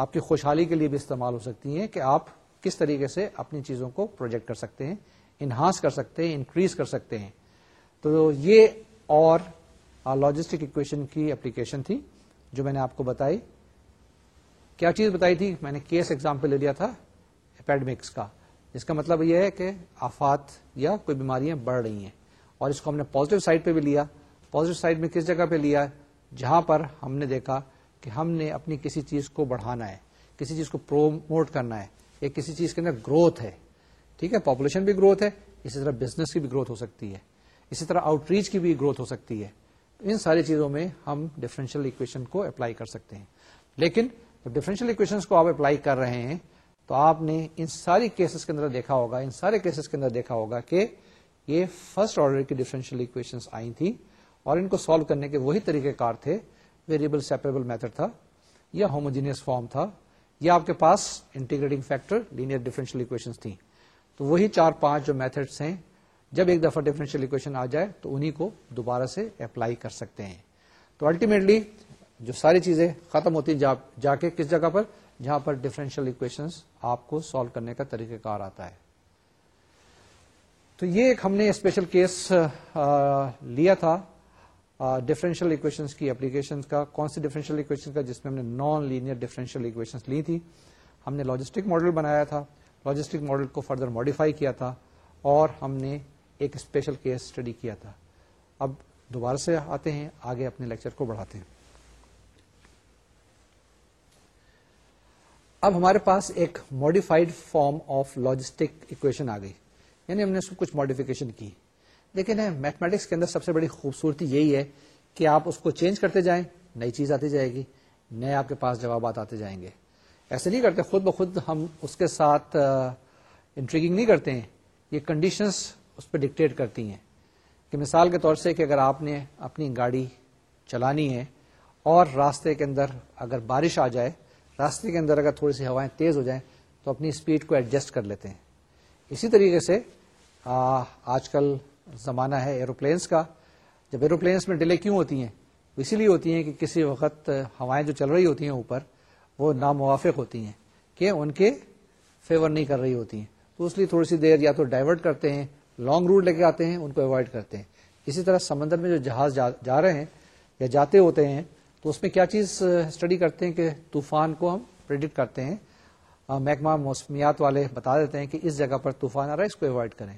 آپ کی خوشحالی کے لیے بھی استعمال ہو سکتی ہیں کہ آپ کس طریقے سے اپنی چیزوں کو پروجیکٹ کر سکتے ہیں انہانس کر سکتے ہیں انکریز کر سکتے ہیں تو یہ اور لاجسٹک اکویشن کی اپلیکیشن تھی جو میں نے آپ کو بتائی کیا چیز بتائی تھی میں نے کیس ایگزامپل لے لیا تھا اپیڈمکس کا جس کا مطلب یہ ہے کہ آفات یا کوئی بیماریاں بڑھ رہی ہیں اور اس کو ہم نے پوزیٹو سائڈ پہ بھی لیا پازیٹو سائڈ میں کس جگہ پہ لیا جہاں پر ہم نے دیکھا کہ ہم نے اپنی کسی چیز کو بڑھانا ہے کسی چیز کو پروموٹ کرنا ہے یا کسی چیز کے اندر گروتھ ہے ٹھیک ہے پاپولیشن بھی گروتھ ہے اسی طرح بزنس کی بھی گروتھ ہو سکتی ہے اسی طرح آؤٹ ریچ کی بھی گروتھ ہو سکتی ہے ان ساری چیزوں میں ہم ڈیفرنشیل کو اپلائی کر سکتے ہیں لیکن ڈیفرنشیل اپلائی کر رہے ہیں تو آپ نے ان ساری کیسز کے اندر دیکھا ہوگا ان سارے کیسز کے اندر دیکھا ہوگا کہ یہ فرسٹ آرڈر کی اکویشن آئی تھیں اور ان کو سالو کرنے کے وہی طریقہ کار تھے ویریبل سیپریبل میتھڈ تھا یا ہوموجینس فارم تھا یا آپ کے پاس integrating factor linear differential equation تھی تو وہی چار پانچ جو میتھڈس ہیں جب ایک دفعہ ڈفرینشیل اکویشن آ جائے تو انہیں کو دوبارہ سے اپلائی کر سکتے ہیں تو الٹیمیٹلی جو ساری چیزیں ختم ہوتی جا کے کس جگہ پر جہاں پر ڈفرینشیل اکویشن آپ کو سالو کرنے کا طریقہ کار آتا ہے تو یہ ایک ہم نے اسپیشل کیس لیا تھا ڈفرینشیل اکویشن کی اپلیکیشن کا کون سی ڈفرینشیل اکویشن کا جس میں ہم نے نان لینئر ڈفرینشیل اکویشن لی تھی ہم نے لاجسٹک ماڈل بنایا تھا لاجسٹک ماڈل کو فردر ماڈیفائی کیا تھا اور ہم نے ایک اسپیشل کیس اسٹڈی کیا تھا اب دوبارہ سے آتے ہیں آگے اپنے لیکچر کو بڑھاتے ہیں اب ہمارے پاس ایک modified form of logistic equation آ گئی یعنی ہم نے اس کو کچھ ماڈیفکیشن کی لیکن میتھمیٹکس کے اندر سب سے بڑی خوبصورتی یہی ہے کہ آپ اس کو چینج کرتے جائیں نئی چیز آتی جائے گی نئے آپ کے پاس جوابات آتے جائیں گے ایسے نہیں کرتے خود بخود ہم اس کے ساتھ انٹریگنگ نہیں کرتے ہیں یہ کنڈیشنز اس پہ ڈکٹیٹ کرتی ہیں کہ مثال کے طور سے کہ اگر آپ نے اپنی گاڑی چلانی ہے اور راستے کے اندر اگر بارش آ جائے راستے کے اندر اگر تھوڑی سی ہوائیں تیز ہو جائیں تو اپنی اسپیڈ کو ایڈجسٹ کر لیتے ہیں اسی طریقے سے آ, آج کل زمانہ ہے ایروپلینس کا جب ایروپلینس میں ڈیلے کیوں ہوتی ہیں اسی لیے ہوتی ہیں کہ کسی وقت ہوائیں جو چل رہی ہوتی ہیں اوپر وہ ناموافق ہوتی ہیں کہ ان کے فیور نہیں کر رہی ہوتی ہیں تو اس لیے تھوڑی سی دیر یا تو ڈائیورٹ کرتے ہیں لانگ روٹ لے کے آتے ہیں ان کو اوائڈ کرتے ہیں اسی طرح سمندر میں جو جہاز جا, جا رہے ہیں یا جاتے ہوتے ہیں تو اس میں کیا چیز اسٹڈی کرتے ہیں کہ طوفان کو ہم کرتے ہیں محکمہ موسمیات والے بتا دیتے ہیں کہ اس جگہ پر طوفان آ رہا ہے اس کو اوائڈ کریں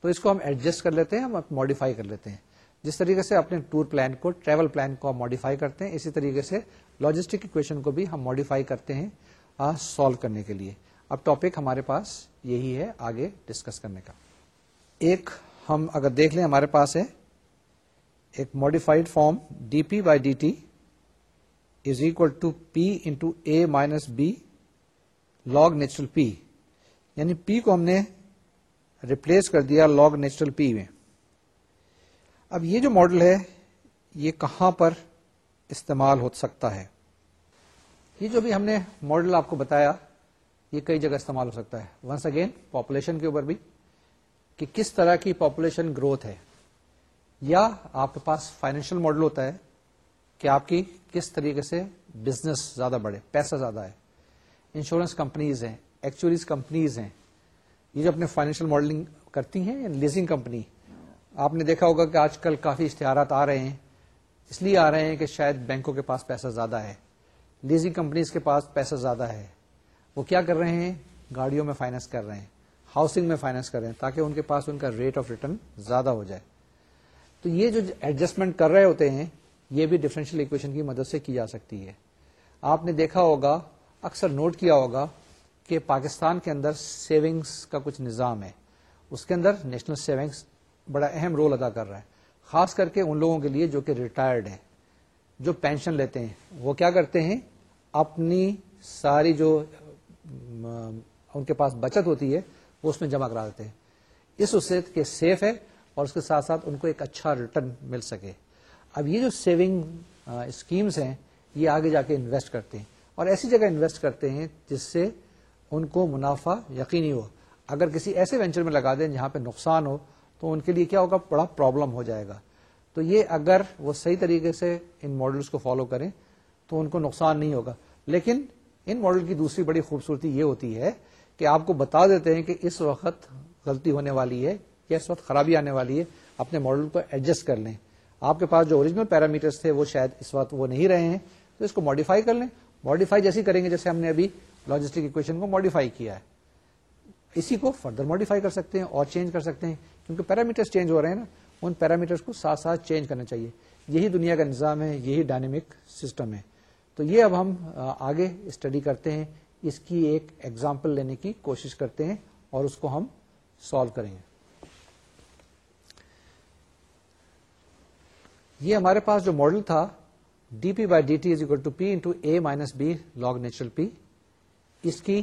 تو اس کو ہم ایڈجسٹ کر لیتے ہیں ہم ماڈیفائی کر لیتے ہیں جس طریقے سے اپنے ٹور پلان کو ٹریول پلان کو ہم ماڈیفائی کرتے ہیں اسی طریقے سے لاجسٹک اکویشن کو بھی ہم ماڈیفائی کرتے ہیں سالو کرنے کے لیے اب ٹاپک ہمارے پاس یہی ہے آگے ڈسکس کرنے کا ایک ہم اگر دیکھ لیں ہمارے پاس ہے ایک modified form d P by d t is equal to P into a minus b log natural P یعنی پی کو ہم نے ریپلیس کر دیا لاگ نیچرل پی میں اب یہ جو ماڈل ہے یہ کہاں پر استعمال ہو سکتا ہے یہ جو بھی ہم نے ماڈل آپ کو بتایا یہ کئی جگہ استعمال ہو سکتا ہے ونس اگین پاپولیشن کے اوپر بھی کہ کس طرح کی پاپولیشن گروتھ ہے یا آپ کے پاس فائنینشیل ماڈل ہوتا ہے کہ آپ کی کس طریقے سے بزنس زیادہ بڑھے پیسہ زیادہ ہے انشورنس کمپنیز ہیں ایکچوریز کمپنیز ہیں یہ جو اپنے فائنینشیل ماڈلنگ کرتی ہیں یا لیزنگ کمپنی آپ نے دیکھا ہوگا کہ آج کل کافی اشتہارات آ رہے ہیں اس لیے آ رہے ہیں کہ شاید بینکوں کے پاس پیسہ زیادہ ہے لیزنگ کمپنیز کے پاس پیسہ زیادہ ہے وہ کیا کر رہے ہیں گاڑیوں میں فائنینس کر رہے ہیں ہاؤسنگ میں فائنینس کریں تاکہ ان کے پاس ان کا ریٹ آف ریٹرن زیادہ ہو جائے تو یہ جو ایڈجسٹمنٹ کر رہے ہوتے ہیں یہ بھی ڈفرینشیل اکویشن کی مدد سے کی جا سکتی ہے آپ نے دیکھا ہوگا اکثر نوٹ کیا ہوگا کہ پاکستان کے اندر سیونگس کا کچھ نظام ہے اس کے اندر نیشنل سیونگس بڑا اہم رول ادا کر رہا ہے خاص کر کے ان لوگوں کے لیے جو کہ ریٹائرڈ ہیں جو پینشن لیتے ہیں وہ کیا کرتے ہیں اپنی ساری جو ان کے پاس بچت ہوتی ہے وہ اس میں جمع کرا دیتے ہیں اس وصیت کے سیف ہے اور اس کے ساتھ ساتھ ان کو ایک اچھا ریٹرن مل سکے اب یہ جو سیونگ اسکیمس ہیں یہ آگے جا کے انویسٹ کرتے ہیں اور ایسی جگہ انویسٹ کرتے ہیں جس سے ان کو منافع یقینی ہو اگر کسی ایسے وینچر میں لگا دیں جہاں پہ نقصان ہو تو ان کے لیے کیا ہوگا بڑا پرابلم ہو جائے گا تو یہ اگر وہ صحیح طریقے سے ان ماڈلس کو فالو کریں تو ان کو نقصان نہیں ہوگا لیکن ان ماڈل کی دوسری بڑی خوبصورتی یہ ہوتی ہے کہ آپ کو بتا دیتے ہیں کہ اس وقت غلطی ہونے والی ہے یا اس وقت خرابی آنے والی ہے اپنے ماڈل کو ایڈجسٹ کر لیں آپ کے پاس جو اوریجنل پیرامیٹرس تھے وہ شاید اس وقت وہ نہیں رہے ہیں تو اس کو ماڈیفائی کر لیں ماڈیفائی جیسے کریں گے جیسے ہم نے ابھی لاجسٹک اکویشن کو ماڈیفائی کیا ہے اسی کو فردر ماڈیفائی کر سکتے ہیں اور چینج کر سکتے ہیں کیونکہ پیرامیٹرس چینج ہو رہے ہیں نا ان پیرامیٹرس کو ساتھ ساتھ چینج کرنا چاہیے یہی دنیا کا نظام ہے یہی ڈائنمک سسٹم ہے تو یہ اب ہم آگے اسٹڈی کرتے ہیں اس کی ایک ایگزامپل لینے کی کوشش کرتے ہیں اور اس کو ہم سالو کریں گے یہ ہمارے پاس جو ماڈل تھا d P by d t is equal to P into a minus b log natural P اس کی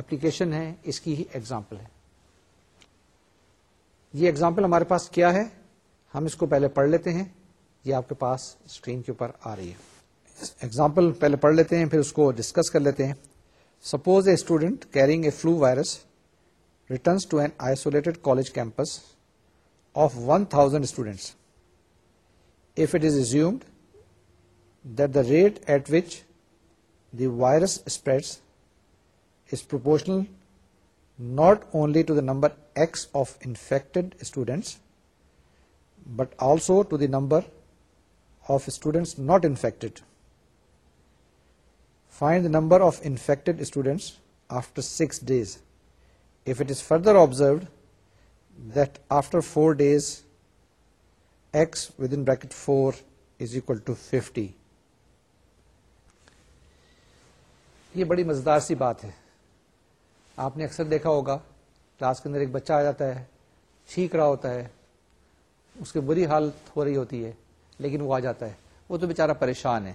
اپلیکیشن ہے اس کی ہی ایگزامپل ہے یہ ایگزامپل ہمارے پاس کیا ہے ہم اس کو پہلے پڑھ لیتے ہیں یہ آپ کے پاس اسکرین کے اوپر آ رہی ہے ایگزامپل پہلے پڑھ لیتے ہیں پھر اس کو ڈسکس کر لیتے ہیں Suppose a student carrying a flu virus returns to an isolated college campus of 1,000 students. If it is assumed that the rate at which the virus spreads is proportional not only to the number x of infected students but also to the number of students not infected. Find the number of infected students after six days if it is further observed that after four days x with in bracket four is equal to fifty یہ بڑی مزدار سی بات ہے آپ نے اکثر دیکھا ہوگا کلاس کے اندر ایک بچہ آ جاتا ہے چھینک رہا ہوتا ہے اس کی بری حالت ہو رہی ہوتی ہے لیکن وہ آ جاتا ہے وہ تو بےچارا پریشان ہے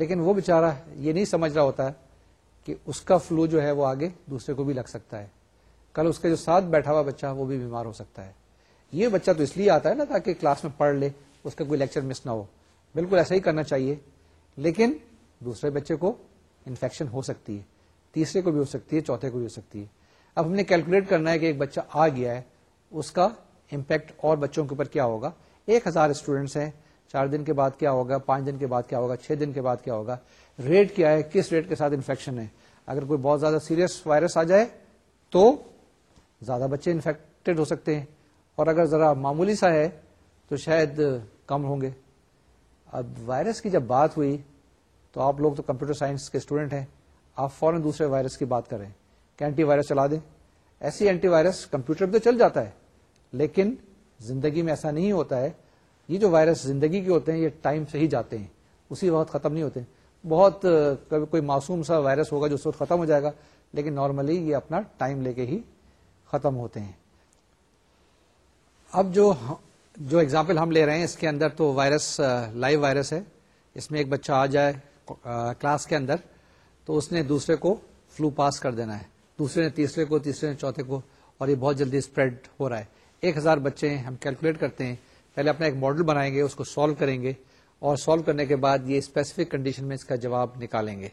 لیکن وہ بےچارا یہ نہیں سمجھ رہا ہوتا ہے کہ اس کا فلو جو ہے وہ آگے دوسرے کو بھی لگ سکتا ہے کل اس کے جو ساتھ بیٹھا ہوا بچہ وہ بھی بیمار ہو سکتا ہے یہ بچہ تو اس لیے آتا ہے نا تاکہ کلاس میں پڑھ لے اس کا کوئی لیکچر مس نہ ہو بالکل ایسا ہی کرنا چاہیے لیکن دوسرے بچے کو انفیکشن ہو سکتی ہے تیسرے کو بھی ہو سکتی ہے چوتھے کو بھی ہو سکتی ہے اب ہم نے کیلکولیٹ کرنا ہے کہ ایک بچہ آ گیا ہے اس کا امپیکٹ اور بچوں کے اوپر کیا ہوگا ایک ہزار اسٹوڈینٹس ہیں چار دن کے بعد کیا ہوگا پانچ دن کے بعد کیا ہوگا چھ دن کے بعد کیا ہوگا ریٹ کیا ہے کس ریٹ کے ساتھ انفیکشن ہے اگر کوئی بہت زیادہ سیریس وائرس آ جائے تو زیادہ بچے انفیکٹڈ ہو سکتے ہیں اور اگر ذرا معمولی سا ہے تو شاید کم ہوں گے اب وائرس کی جب بات ہوئی تو آپ لوگ تو کمپیوٹر سائنس کے اسٹوڈنٹ ہیں آپ فوراً دوسرے وائرس کی بات کریں کہ اینٹی وائرس چلا دیں ایسی اینٹی وائرس کمپیوٹر پہ تو چل جاتا ہے لیکن زندگی میں ایسا نہیں ہوتا ہے یہ جو وائرس زندگی کے ہوتے ہیں یہ ٹائم سے ہی جاتے ہیں اسی وقت ختم نہیں ہوتے بہت کوئی معصوم سا وائرس ہوگا جو اس وقت ختم ہو جائے گا لیکن نارملی یہ اپنا ٹائم لے کے ہی ختم ہوتے ہیں اب جو جو ہم لے رہے ہیں اس کے اندر تو وائرس لائیو وائرس ہے اس میں ایک بچہ آ جائے کلاس کے اندر تو اس نے دوسرے کو فلو پاس کر دینا ہے دوسرے نے تیسرے کو تیسرے نے چوتھے کو اور یہ بہت جلدی اسپریڈ ہو رہا ہے ایک ہزار بچے ہم کیلکولیٹ کرتے ہیں پہلے اپنا ایک ماڈل بنائیں گے اس کو سالو کریں گے اور سالو کرنے کے بعد یہ اسپیسیفک کنڈیشن میں اس کا جواب نکالیں گے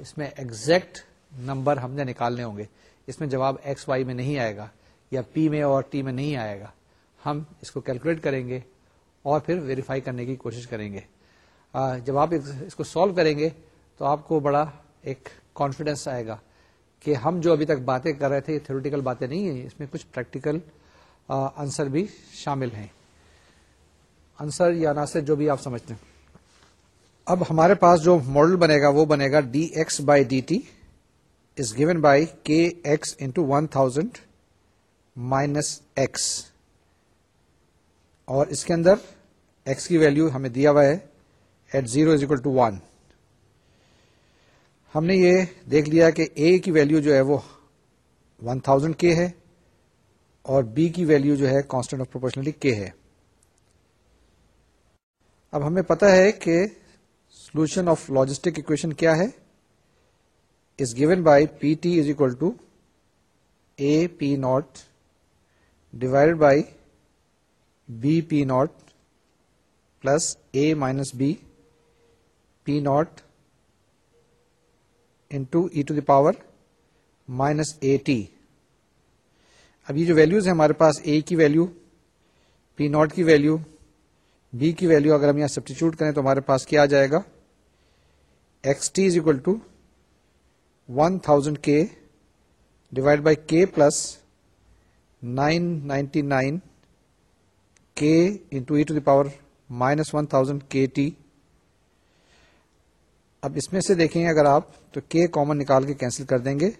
اس میں ایگزیکٹ نمبر ہم نے نکالنے ہوں گے اس میں جواب ایکس وائی میں نہیں آئے گا یا پی میں اور ٹی میں نہیں آئے گا ہم اس کو کیلکولیٹ کریں گے اور پھر ویریفائی کرنے کی کوشش کریں گے جب آپ اس کو سالو کریں گے تو آپ کو بڑا ایک کانفیڈینس آئے گا کہ ہم جو ابھی تک باتیں کر رہے تھے یہ تھیوریٹیکل باتیں نہیں ہیں اس میں کچھ پریکٹیکل آنسر بھی شامل ہیں یا جو بھی آپ سمجھتے ہیں اب ہمارے پاس جو ماڈل بنے گا وہ بنے گا d x by d t is given by k x into one thousand minus x اور اس کے اندر ایکس کی ویلو ہمیں دیا ہوا ہے at zero is equal to one ہم نے یہ دیکھ لیا کہ اے کی ویلو جو ہے وہ ون تھاؤزینڈ کے ہے اور بی کی ویلو جو ہے کانسٹنٹ آف پروپورشنلی کے ہے اب ہمیں پتا ہے کہ سولوشن آف لاجسٹک اکویشن کیا ہے is given by P t is equal to a P not divided by b P not plus a minus b P not in to the power minus a t اب یہ جو ویلوز ہے ہمارے پاس اے کی ویلو پی ناٹ کی ویلو بی کی ویلو اگر ہم یہاں سبسٹیچیوٹ کریں تو ہمارے پاس کیا آ جائے گا x t is equal to one thousand k divided by k plus nine ninety nine k into e to the power minus one thousand k t اب اس میں سے دیکھیں اگر آپ تو کے کامن نکال کے کینسل کر دیں گے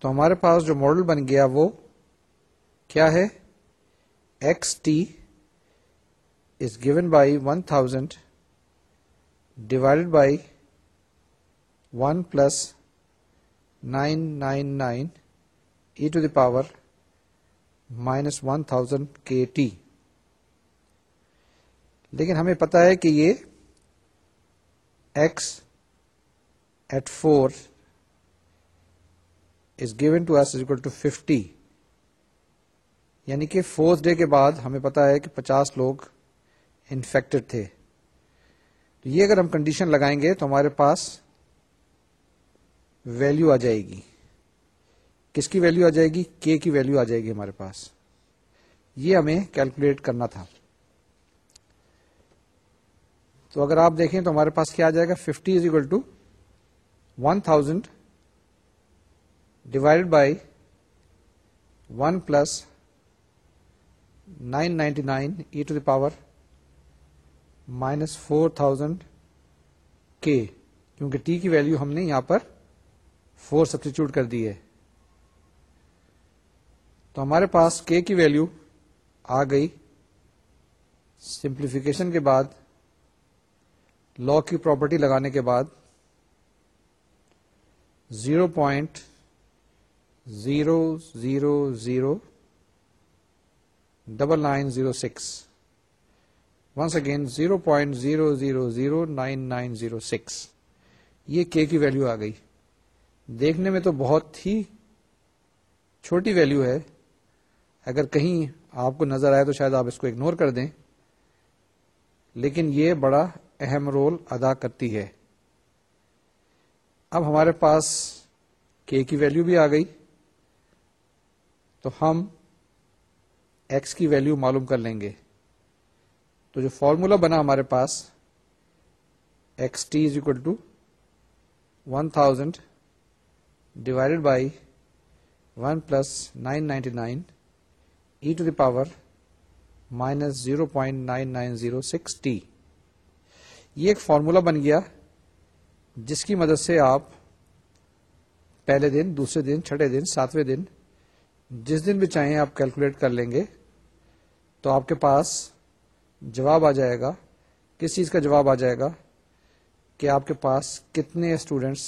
تو ہمارے پاس جو ماڈل بن گیا وہ کیا ہے x t given by one thousand divided by one plus nine nine nine e to the power minus one thousand k t لیکن ہمیں پتا ہے کہ یہ x at four is given to us is equal to fifty یعنی کہ فورتھ ڈے کے بعد ہمیں پتا ہے کہ پچاس لوگ انفیکٹڈ تھے تو یہ اگر ہم کنڈیشن لگائیں گے تو ہمارے پاس ویلو آ جائے گی کس کی ویلو آ جائے گی کے کی ویلو آ جائے گی ہمارے پاس یہ ہمیں کیلکولیٹ کرنا تھا تو اگر آپ دیکھیں تو ہمارے پاس کیا آ جائے گا fifty is equal to one thousand divided by one plus nine ninety nine e to the power minus four thousand k کیونکہ ٹی کی ویلو ہم نے یہاں پر فور سبسٹیچیوٹ کر دی ہے تو ہمارے پاس کے کی ویلو آ گئی سمپلیفکیشن کے بعد لا کی پراپرٹی لگانے کے بعد zero point zero zero zero double nine zero six zero point zero zero zero nine nine zero six یہ کے کی ویلو آ گئی دیکھنے میں تو بہت ہی چھوٹی ویلو ہے اگر کہیں آپ کو نظر آئے تو شاید آپ اس کو اگنور کر دیں لیکن یہ بڑا اہم رول ادا کرتی ہے اب ہمارے پاس کے کی ویلو بھی آ گئی تو ہم ایکس کی ویلو معلوم کر لیں گے تو جو فارمولا بنا ہمارے پاس x t is equal to one thousand divided by one plus nine ninety nine e to the power minus zero point nine nine zero six t یہ ایک فارمولا بن گیا جس کی مدد سے آپ پہلے دن دوسرے دن چھٹے دن ساتویں دن جس دن بھی چاہیں آپ کیلکولیٹ کر لیں گے تو آپ کے پاس جواب آ جائے گا کس چیز کا جواب آ جائے گا کہ آپ کے پاس کتنے اسٹوڈینٹس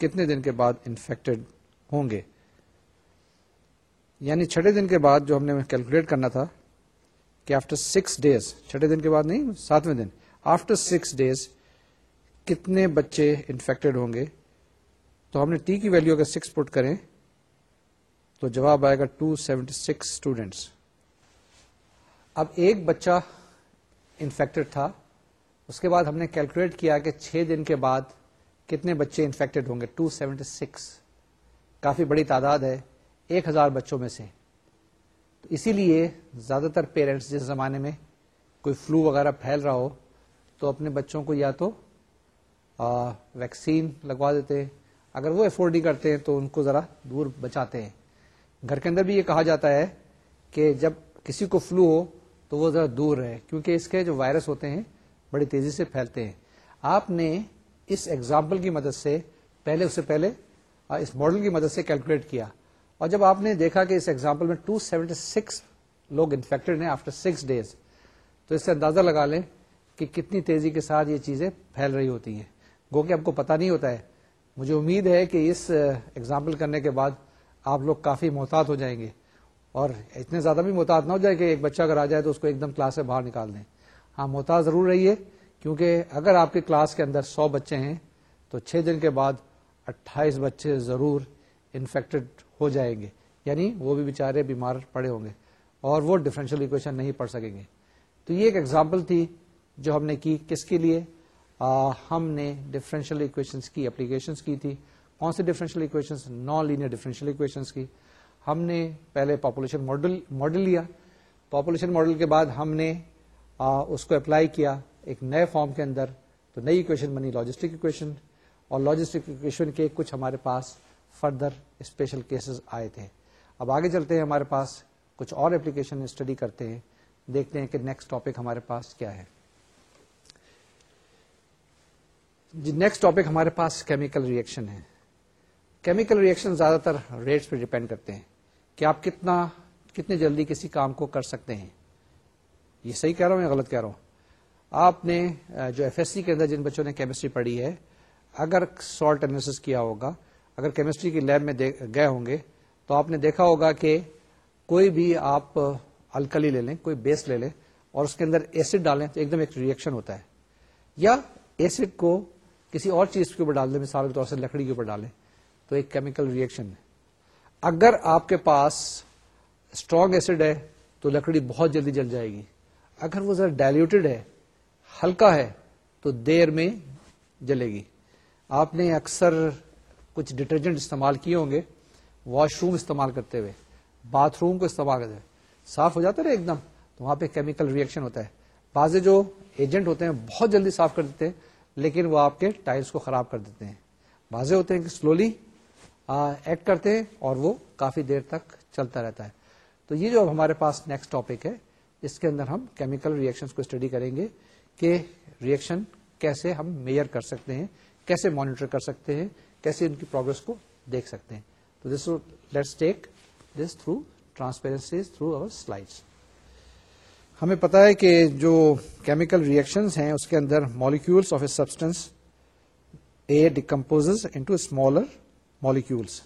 کتنے دن کے بعد انفیکٹڈ ہوں گے یعنی چھٹے دن کے بعد جو ہم نے کیلکولیٹ کرنا تھا کہ آفٹر سکس ڈیز چھٹے دن کے بعد نہیں ساتویں دن آفٹر سکس ڈیز کتنے بچے انفیکٹڈ ہوں گے تو ہم نے ٹی کی ویلو اگر سکس پٹ کریں تو جواب آئے گا ٹو سیونٹی سکس اسٹوڈینٹس اب ایک بچہ انفیکٹڈ تھا اس کے بعد ہم نے کیلکولیٹ کیا کہ چھ دن کے بعد کتنے بچے انفیکٹڈ ہوں گے 276 کافی بڑی تعداد ہے ایک ہزار بچوں میں سے تو اسی لیے زیادہ تر پیرنٹس جس زمانے میں کوئی فلو وغیرہ پھیل رہا ہو تو اپنے بچوں کو یا تو آ, ویکسین لگوا دیتے ہیں اگر وہ افورڈ نہیں کرتے ہیں تو ان کو ذرا دور بچاتے ہیں گھر کے اندر بھی یہ کہا جاتا ہے کہ جب کسی کو فلو ہو تو وہ ذرا دور رہے کیونکہ اس کے جو وائرس ہوتے ہیں بڑی تیزی سے پھیلتے ہیں آپ نے اس ایگزامپل کی مدد سے پہلے اس سے پہلے اس ماڈل کی مدد سے کیلکولیٹ کیا اور جب آپ نے دیکھا کہ اس ایگزامپل میں 276 لوگ انفیکٹڈ ہیں آفٹر سکس ڈیز تو اس سے اندازہ لگا لیں کہ کتنی تیزی کے ساتھ یہ چیزیں پھیل رہی ہوتی ہیں گو کہ آپ کو پتہ نہیں ہوتا ہے مجھے امید ہے کہ اس ایگزامپل کرنے کے بعد آپ لوگ کافی محتاط ہو جائیں گے اور اتنے زیادہ بھی محتاط نہ ہو جائے کہ ایک بچہ اگر آ جائے تو اس کو ایک دم کلاس سے باہر نکال دیں ہاں محتاط ضرور رہیے کیونکہ اگر آپ کے کلاس کے اندر سو بچے ہیں تو چھ دن کے بعد اٹھائیس بچے ضرور انفیکٹڈ ہو جائیں گے یعنی وہ بھی بیچارے بیمار پڑے ہوں گے اور وہ ڈفرینشیل اکویشن نہیں پڑھ سکیں گے تو یہ ایک ایگزامپل تھی جو ہم نے کی کس کے لیے آ, ہم نے ڈفرینشیل اکویشنس کی اپلیکیشن کی تھی کون سی differential equation non linear differential equations کی ہم نے پہلے پاپولیشن ماڈل ماڈل لیا پاپولیشن ماڈل کے بعد ہم نے اس کو اپلائی کیا ایک نئے فارم کے اندر تو نئی اکویشن بنی لاجسٹک اکویشن اور لاجسٹک اکویشن کے کچھ ہمارے پاس فردر اسپیشل کیسز آئے تھے اب آگے چلتے ہیں ہمارے پاس کچھ اور اپلیکیشن اسٹڈی کرتے ہیں دیکھتے ہیں کہ نیکسٹ ٹاپک ہمارے پاس کیا ہے نیکسٹ جی، ٹاپک ہمارے پاس کیمیکل ریئیکشن ہے کیمیکل ریئیکشن زیادہ تر ریٹس پہ ڈیپینڈ کرتے ہیں کہ آپ کتنا کتنے جلدی کسی کام کو کر سکتے ہیں یہ صحیح کہہ رہا ہوں یا غلط کہہ رہا ہوں آپ نے جو ایف ایس سی کے اندر جن بچوں نے کیمسٹری پڑھی ہے اگر سالٹ اینالسس کیا ہوگا اگر کیمسٹری کی لیب میں گئے ہوں گے تو آپ نے دیکھا ہوگا کہ کوئی بھی آپ الکلی لے لیں کوئی بیس لے لیں اور اس کے اندر ایسڈ ڈالیں تو ایک دم ایک ریئیکشن ہوتا ہے یا ایسڈ کو کسی اور چیز کے اوپر ڈال دیں مثال کے طور سے لکڑی کے اوپر ڈالیں تو ایک کیمیکل ریئیکشن ہے اگر آپ کے پاس اسٹرانگ ایسڈ ہے تو لکڑی بہت جلدی جل جائے گی اگر وہ ذرا ڈائلوٹیڈ ہے ہلکا ہے تو دیر میں جلے گی آپ نے اکثر کچھ ڈٹرجنٹ استعمال کیے ہوں گے واش روم استعمال کرتے ہوئے باتھ روم کو استعمال کرتے ہوئے صاف ہو جاتا ہے ایک دم تو وہاں پہ کیمیکل ریئیکشن ہوتا ہے بازے جو ایجنٹ ہوتے ہیں بہت جلدی صاف کر دیتے ہیں لیکن وہ آپ کے ٹائلس کو خراب کر دیتے ہیں بازے ہوتے ہیں کہ سلولی ایکٹ کرتے ہیں اور وہ کافی دیر تک چلتا رہتا ہے تو یہ جو ہمارے پاس نیکسٹ ٹاپک ہے اس کے اندر ہم کیمیکل ریئیکشن کو اسٹڈی کریں گے کہ ریئیکشن کیسے ہم میئر کر سکتے ہیں کیسے مانیٹر کر سکتے ہیں کیسے ان کی پروگرس کو دیکھ سکتے ہیں تو this let's take this through transparency through our slide ہمیں پتا ہے کہ جو کیمیکل ریئیکشن ہیں اس کے اندر molecules of a substance a decompose into smaller molecules.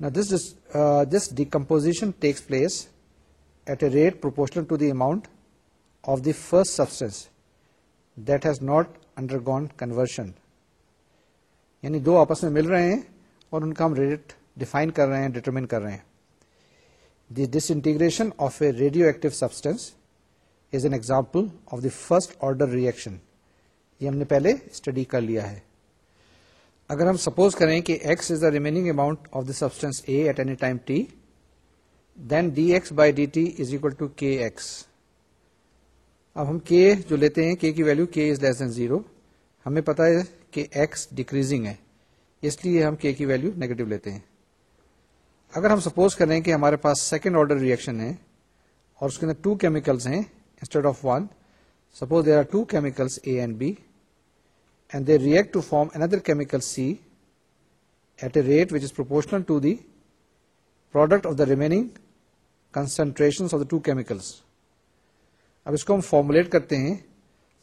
Now this, is, uh, this decomposition takes place at a rate proportional to the amount of the first substance that has not undergone conversion. یعنی دو آپس میں مل رہے ہیں اور ان کا ہم ریٹ ڈیفائن کر رہے ہیں ڈیٹرمن کر رہے ہیں the disintegration of a radioactive substance is an example of the first order reaction یہ ہم نے پہلے اسٹڈی کر لیا ہے اگر ہم سپوز کریں کہ x is the remaining amount of the substance a at any time t then d x by d t is equal to k x اب ہم کے جو لیتے ہیں کے کی value K is less than zero ہمیں پتا ہے کہ ایکس ڈیکریزنگ ہے اس لیے ہم کے کی ویلو نیگیٹو لیتے ہیں اگر ہم سپوز کریں کہ ہمارے پاس سیکنڈ آرڈر ریئیکشن ہے اور اس کے اندر ٹو کیمیکلس ہیں instead of one suppose there are two chemicals a and b and they react to form another chemical c at a rate which is proportional product of the remaining concentration two chemicals اب اس کو ہم فارمولیٹ کرتے ہیں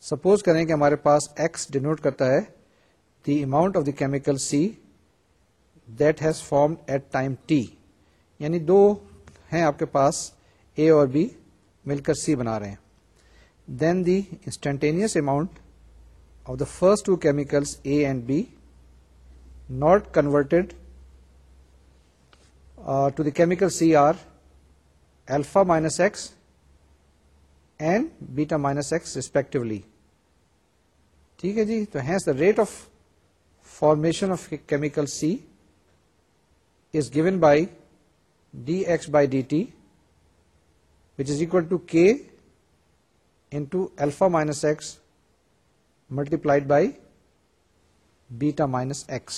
سپوز کریں کہ ہمارے پاس ایکس ڈینوٹ کرتا ہے the amount of the chemical c that has formed at time t یعنی دو ہیں آپ کے پاس اے اور بی مل کر سی بنا رہے ہیں then the instantaneous amount two chemicals A and B not converted uh, to the chemical C are alpha minus X and beta minus X respectively. ٹھیک ہے جی تو hence the rate of formation of chemical c is given by d x by d t is equal to k into two alpha minus x multiplied by beta minus x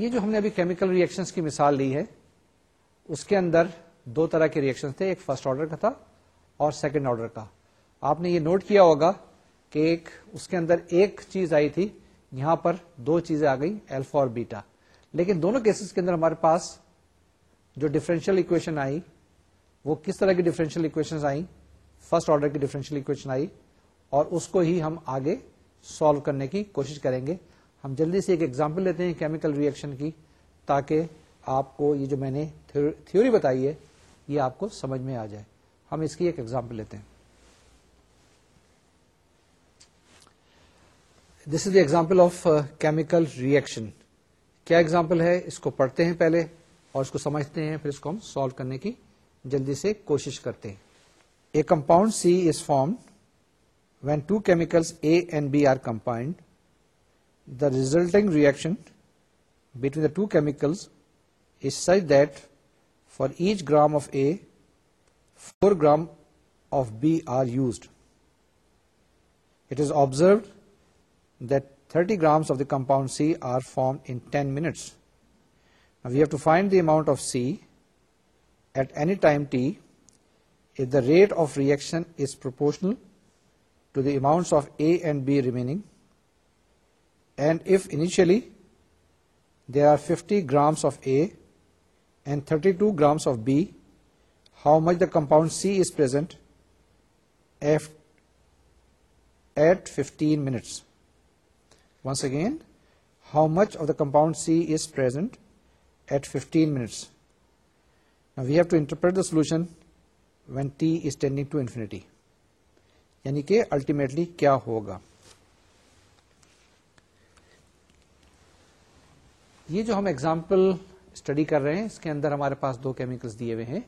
یہ جو ہم نے ابھی کیمیکل ریئیکشن کی مثال لی ہے اس کے اندر دو طرح کے ریئیکشن تھے ایک فرسٹ آرڈر کا تھا اور سیکنڈ آرڈر کا آپ نے یہ نوٹ کیا ہوگا کہ ایک اس کے اندر ایک چیز آئی تھی یہاں پر دو چیزیں آ گئی الفا اور بیٹا لیکن دونوں کیسز کے اندر ہمارے پاس جو ڈفرینشیل اکویشن آئی وہ کس طرح کی ڈفرینشیل اکویشن آئی فرسٹ آرڈر کی ڈیفرنشیل اکویشن آئی اور اس کو ہی ہم آگے سالو کرنے کی کوشش کریں گے ہم جلدی سے ایک ایگزامپل لیتے ہیں کیمیکل ریئیکشن کی تاکہ آپ کو یہ جو میں نے تھیوری بتائی ہے یہ آپ کو سمجھ میں آ جائے ہم اس کی ایک ایگزامپل لیتے ہیں this is the example of chemical reaction کیا ایگزامپل ہے اس کو پڑھتے ہیں پہلے اور اس کو سمجھتے ہیں پھر اس کو ہم سالو کرنے کی جلدی سے کوشش کرتے ہیں a compound c is formed When two chemicals A and B are combined, the resulting reaction between the two chemicals is such that for each gram of A, 4 gram of B are used. It is observed that 30 grams of the compound C are formed in 10 minutes. Now we have to find the amount of C at any time t if the rate of reaction is proportional to the amounts of A and B remaining, and if initially there are 50 grams of A and 32 grams of B, how much the compound C is present at 15 minutes. Once again, how much of the compound C is present at 15 minutes. Now we have to interpret the solution when t is tending to infinity. یعنی کہ الٹیمیٹلی کیا ہوگا یہ جو ہم ایگزامپل اسٹڈی کر رہے ہیں اس کے اندر ہمارے پاس دو کیمیکلس دیے ہوئے ہیں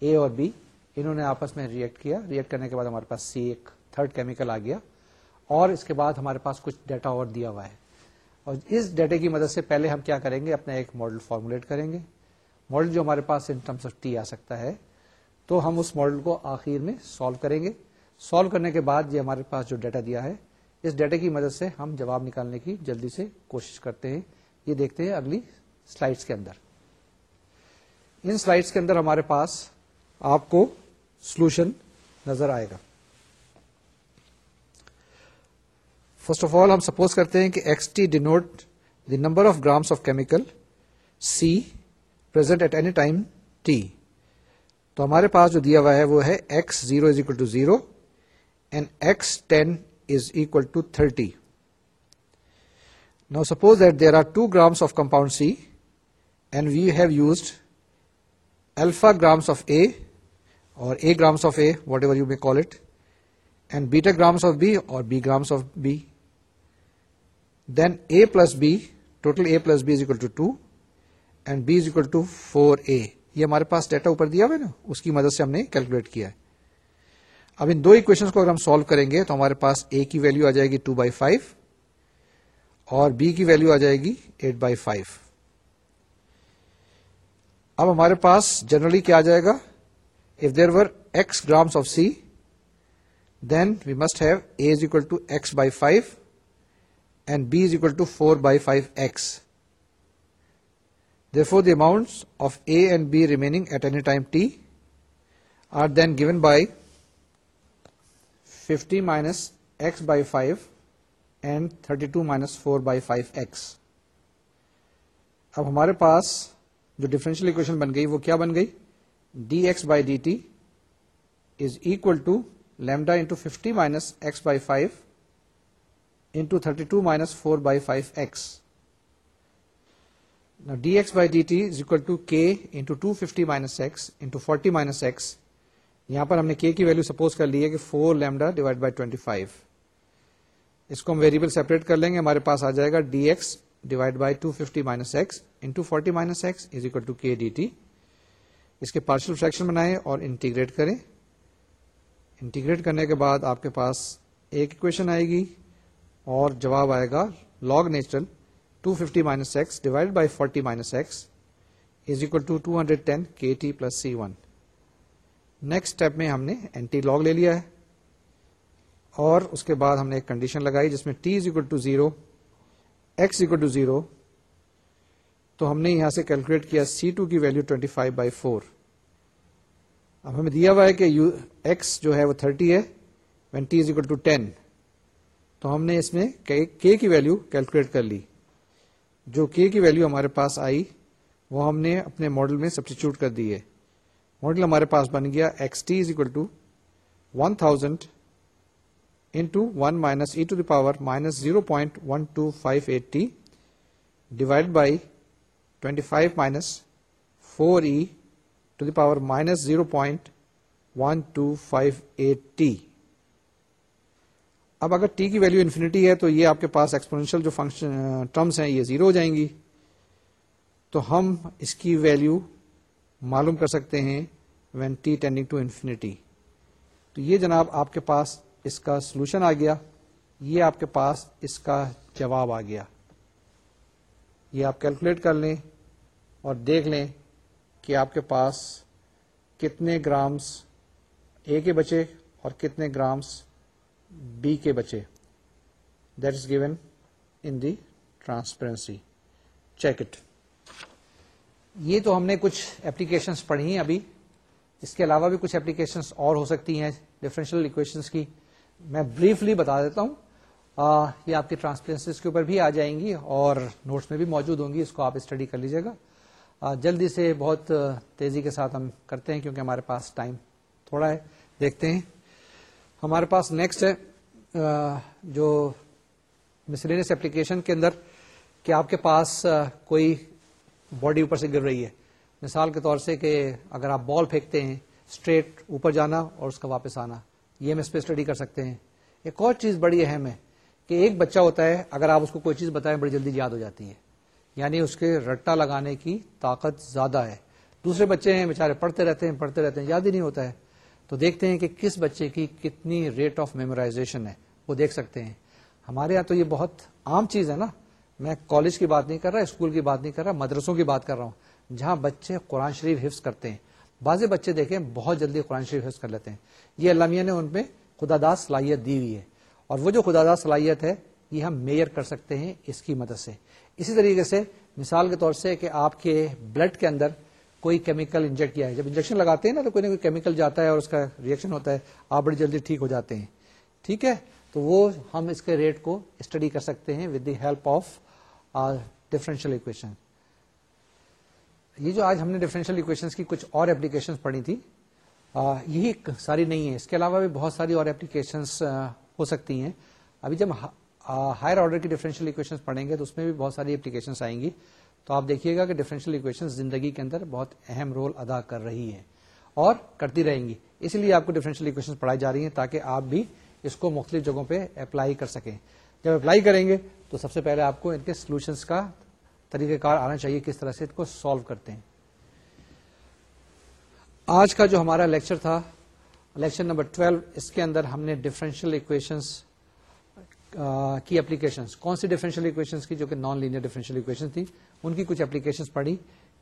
اے اور بی انہوں نے آپس میں ریئیکٹ کیا ریئیکٹ کرنے کے بعد ہمارے پاس سی ایک تھرڈ کیمیکل آ گیا اور اس کے بعد ہمارے پاس کچھ ڈیٹا اور دیا ہوا ہے اور اس ڈیٹا کی مدد سے پہلے ہم کیا کریں گے اپنا ایک ماڈل فارمولیٹ کریں گے ماڈل جو ہمارے پاس ان ٹرمس آف ٹی آ سکتا ہے تو ہم اس ماڈل کو آخر میں سالو کریں گے سالو کرنے کے بعد یہ ہمارے پاس جو ڈیٹا دیا ہے اس ڈیٹا کی مدد سے ہم جواب نکالنے کی جلدی سے کوشش کرتے ہیں یہ دیکھتے ہیں اگلی سلائڈس کے اندر ان سلائڈس کے اندر ہمارے پاس آپ کو سولوشن نظر آئے گا فرسٹ آف آل ہم سپوز کرتے ہیں کہ x t denote the number of grams of chemical c present at any time t تو ہمارے پاس جو دیا ہوا ہے وہ ہے x zero is equal to zero now suppose that there of compound c and we have use alpha grams of a اور a grams of a whatever beta grams of b اور b grams of b plus b total b is equal to two and b is equal to four a یہ ہمارے پاس ڈیٹا اوپر دیا ہوا ہے نا اس کی مدد سے ہم نے کیلکولیٹ کیا ہے اب ان دو دوشنس کو اگر ہم سالو کریں گے تو ہمارے پاس اے کی ویلو آ جائے گی ٹو بائی فائیو اور بی کی ویلو آ جائے گی ایٹ بائی فائیو اب ہمارے پاس جنرلی کیا آ جائے گا if there were x grams of c then we must have a is equal to x by five and b is equal to four by five x therefore the amount of a and b remaining at any time t are then given by fifty minus s by five and thirty two minus four by five s اب ہمارے پاس جو اکویشن بن گئی وہ کیا بن گئی d x by d t is equal to lambda into fifty minus x by five into thirty two minus four by five x d x by d t is equal to k into two fifty minus x into forty minus x یہاں پر ہم نے کے کی ویلو سپوز کر لی ہے کہ four lambda divide by twenty five اس کو ہم ویریبل سیپریٹ کر لیں گے ہمارے پاس آ جائے گا d x divide by two fifty minus x into forty minus x is equal to k d t اس کے پارشل فریکشن بنائیں اور انٹیگریٹ کریں انٹیگریٹ کرنے کے بعد آپ کے پاس ایک اکویشن آئے گی اور جواب آئے گا log natural two fifty minus x divide by forty minus x is equal to two hundred ten k t plus c one next step میں ہم نے اینٹی لاگ لے لیا ہے اور اس کے بعد ہم نے ایک کنڈیشن لگائی جس میں t is equal to zero x equal to zero تو ہم نے یہاں سے کیلکولیٹ کیا سی ٹو کی value twenty five by four اب ہمیں دیا ہوا ہے کہ ایکس جو ہے وہ تھرٹی ہے when t is equal to ten تو ہم نے اس میں کے کی ویلو کیلکولیٹ کر لی جو کے کی ویلو ہمارے پاس آئی وہ ہم نے اپنے ماڈل میں سبسٹیچیوٹ کر دی ہے ماڈل ہمارے پاس بن گیا x t is equal to one thousand into one minus e to the power minus zero point one two five eight t divide by twenty five minus four e to the power minus zero point one two five eight t اب اگر ٹی کی ویلو انفینٹی ہے تو یہ آپ کے پاس ایکسپونینشیل جو فنکشن ٹرمس uh, ہیں یہ زیرو ہو جائیں گی تو ہم اس کی ویلو معلوم کر سکتے ہیں when t tending to infinity تو یہ جناب آپ کے پاس اس کا سولوشن آ گیا یہ آپ کے پاس اس کا جواب آ گیا یہ آپ کیلکولیٹ کر لیں اور دیکھ لیں کہ آپ کے پاس کتنے گرامس اے کے بچے اور کتنے گرامس بی کے بچے that is given in the transparency check it یہ تو ہم نے کچھ اپلیکیشنس پڑھی ہیں ابھی اس کے علاوہ بھی کچھ اپلیکیشنس اور ہو سکتی ہیں ڈفرینشیل اکویشنس کی میں بریفلی بتا دیتا ہوں یہ آپ کی ٹرانسپیرنسیز کے اوپر بھی آ جائیں گی اور نوٹس میں بھی موجود ہوں گی اس کو آپ اسٹڈی کر لیجیے گا جلدی سے بہت تیزی کے ساتھ ہم کرتے ہیں کیونکہ ہمارے پاس ٹائم تھوڑا ہے دیکھتے ہیں ہمارے پاس نیکسٹ ہے جو مسلینس اپلیکیشن کے اندر کہ آپ کے پاس کوئی باڈی اوپر سے گر رہی ہے مثال کے طور سے کہ اگر آپ بال پھینکتے ہیں اسٹریٹ اوپر جانا اور اس کا واپس آنا یہ ہم اس پہ اسٹڈی کر سکتے ہیں ایک اور چیز بڑی اہم ہے کہ ایک بچہ ہوتا ہے اگر آپ اس کو کوئی چیز بتائیں بڑی جلدی یاد ہو جاتی ہے یعنی اس کے رٹا لگانے کی طاقت زیادہ ہے دوسرے بچے ہیں بےچارے پڑھتے رہتے ہیں پڑھتے رہتے ہیں یاد ہی نہیں ہوتا ہے تو دیکھتے ہیں کہ کس بچے کی کتنی ریٹ آف میمورائزیشن ہے وہ دیکھ سکتے ہیں ہمارے یہاں تو یہ بہت عام چیز ہے نا میں کالج کی بات نہیں کر رہا اسکول کی بات نہیں کر رہا مدرسوں کی بات کر رہا ہوں جہاں بچے قرآن شریف حفظ کرتے ہیں بعض بچے دیکھیں بہت جلدی قرآن شریف حفظ کر لیتے ہیں یہ علامیہ نے ان میں خدا داد صلاحیت دی ہوئی ہے اور وہ جو خدا داد صلاحیت ہے یہ ہم میئر کر سکتے ہیں اس کی مدد سے اسی طریقے سے مثال کے طور سے کہ آپ کے بلڈ کے اندر کوئی کیمیکل انجیکٹ کیا ہے جب انجیکشن لگاتے ہیں نا تو کوئی نہ کوئی کیمیکل جاتا ہے اور اس کا ریئیکشن ہوتا ہے آپ بڑی جلدی ٹھیک ہو جاتے ہیں ٹھیک ہے تو وہ ہم اس کے ریٹ کو اسٹڈی کر سکتے ہیں with the help of equation یہ جو آج ہم نے اکویشن کی کچھ اور اپلیکیشن پڑھی تھی یہی ساری نہیں ہے اس کے علاوہ بھی بہت ساری اور اپلیکیشن ہو سکتی ہیں ابھی جب ہائر آرڈر کی ڈیفرنشیل اکویشن پڑھیں گے تو اس میں بھی بہت ساری اپلیکیشن آئیں گی تو آپ دیکھیے گا کہ ڈفرینشیل اکویشن زندگی کے اندر بہت اہم رول ادا کر رہی ہے اور کرتی رہیں گی اس لیے آپ کو ڈفرینشیل اکویشن پڑھائی جا رہی ہیں تاکہ آپ بھی اس کو مختلف جگہوں پہ اپلائی کر سکیں جب اپلائی کریں گے تو سب سے پہلے آپ کو ان کے سولوشنس کا طریقہ کار آنا چاہیے کس طرح سے ان کو سالو کرتے ہیں آج کا جو ہمارا لیکچر تھا لیکچر نمبر ٹویلو اس کے اندر ہم نے ڈفرینشیل اکویشنس کی اپلیکیشنس کون سی ڈیفرنشیل اکویشنس کی جو کہ نان لینئر ڈیفرنشیل اکویشن تھی ان کی کچھ اپلیکیشنس پڑھی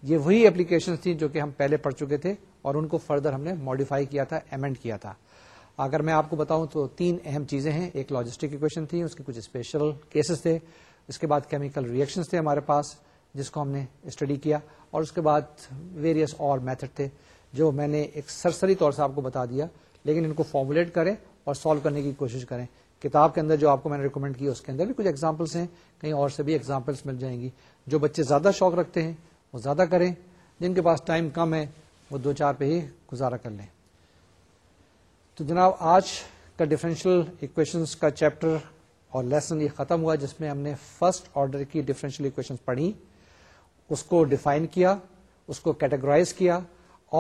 یہ وہی اپلیکیشنس تھیں جو کہ ہم پہلے پڑھ چکے تھے اور ان کو فردر ہم نے ماڈیفائی کیا تھا ایمنڈ کیا تھا اگر میں آپ کو بتاؤں تو تین اہم چیزیں ہیں ایک لاجسٹک اکویشن تھی اس کے کچھ اسپیشل کیسز تھے اس کے بعد کیمیکل ریئیکشنس تھے ہمارے پاس جس کو ہم نے اسٹڈی کیا اور اس کے بعد ویریئس اور میتھڈ تھے جو میں نے ایک سرسری طور سے آپ کو بتا دیا لیکن ان کو فارمولیٹ کریں اور سالو کرنے کی کوشش کریں کتاب کے اندر جو آپ کو میں نے ریکمینڈ کیا اس کے اندر بھی کچھ ایگزامپلس ہیں کہیں اور سے بھی ایگزامپلس مل جائیں گی جو بچے زیادہ شوق رکھتے ہیں وہ زیادہ کریں جن کے پاس ٹائم کم ہے وہ دو چار پہ ہی گزارا کر لیں تو جناب آج کا ڈفرینشیل اکویشن کا چیپٹر اور لیسن یہ ختم ہوا جس میں ہم نے فرسٹ آرڈر کی ڈفرینشیل اکویشن پڑھی اس کو ڈیفائن کیا اس کو کیٹاگرائز کیا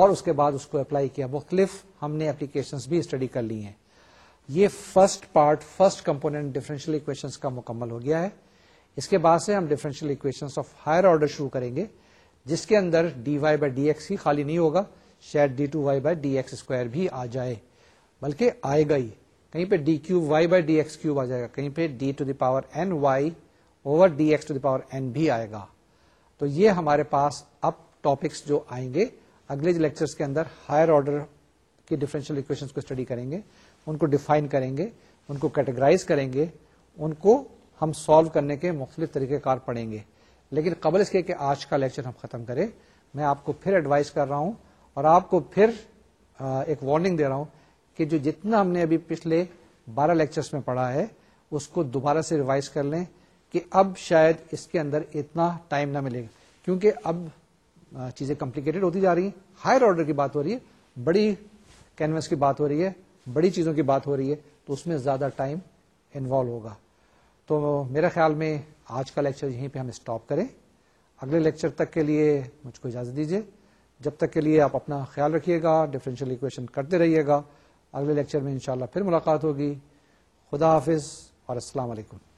اور اس کے بعد اس کو اپلائی کیا مختلف ہم نے اپلیکیشن بھی اسٹڈی کر لی ہیں یہ first part first component differential equation کا مکمل ہو گیا ہے اس کے بعد سے ہم differential equation of higher order شروع کریں گے جس کے اندر d y by d x ہی خالی نہیں ہوگا شاید d two y by d x square بھی آ جائے بلکہ آئے گا ہی کہیں پہ d cube y by d x cube آ جائے گا کہیں پہ d to the power n y over d x to the power n بھی آئے گا تو یہ ہمارے پاس اب ٹاپکس جو آئیں گے اگلے کے اندر ہائر آرڈر کی ڈیفرنشیل کو اسٹڈی کریں گے ان کو ڈیفائن کریں گے ان کو کیٹیگرائز کریں گے ان کو ہم سالو کرنے کے مختلف طریقہ کار پڑیں گے لیکن قبل اس کے کہ آج کا لیکچر ہم ختم کریں میں آپ کو پھر ایڈوائز کر رہا ہوں اور آپ کو پھر ایک وارننگ دے رہا ہوں کہ جو جتنا ہم نے ابھی پچھلے بارہ لیکچرز میں پڑھا ہے اس کو دوبارہ سے ریوائز کر لیں کہ اب شاید اس کے اندر اتنا ٹائم نہ ملے گا کیونکہ اب چیزیں کمپلیکیٹڈ ہوتی جا رہی ہیں ہائر آرڈر کی بات ہو رہی ہے بڑی کینوس کی بات ہو رہی ہے بڑی چیزوں کی بات ہو رہی ہے تو اس میں زیادہ ٹائم انوالو ہوگا تو میرے خیال میں آج کا لیکچر یہیں پہ ہم اسٹاپ کریں اگلے لیکچر تک کے لیے مجھ کو اجازت دیجیے جب تک کے لیے آپ اپنا خیال رکھیے گا ڈفرینشیل اکویشن کرتے رہیے گا اگلے لیکچر میں انشاءاللہ پھر ملاقات ہوگی خدا حافظ اور السلام علیکم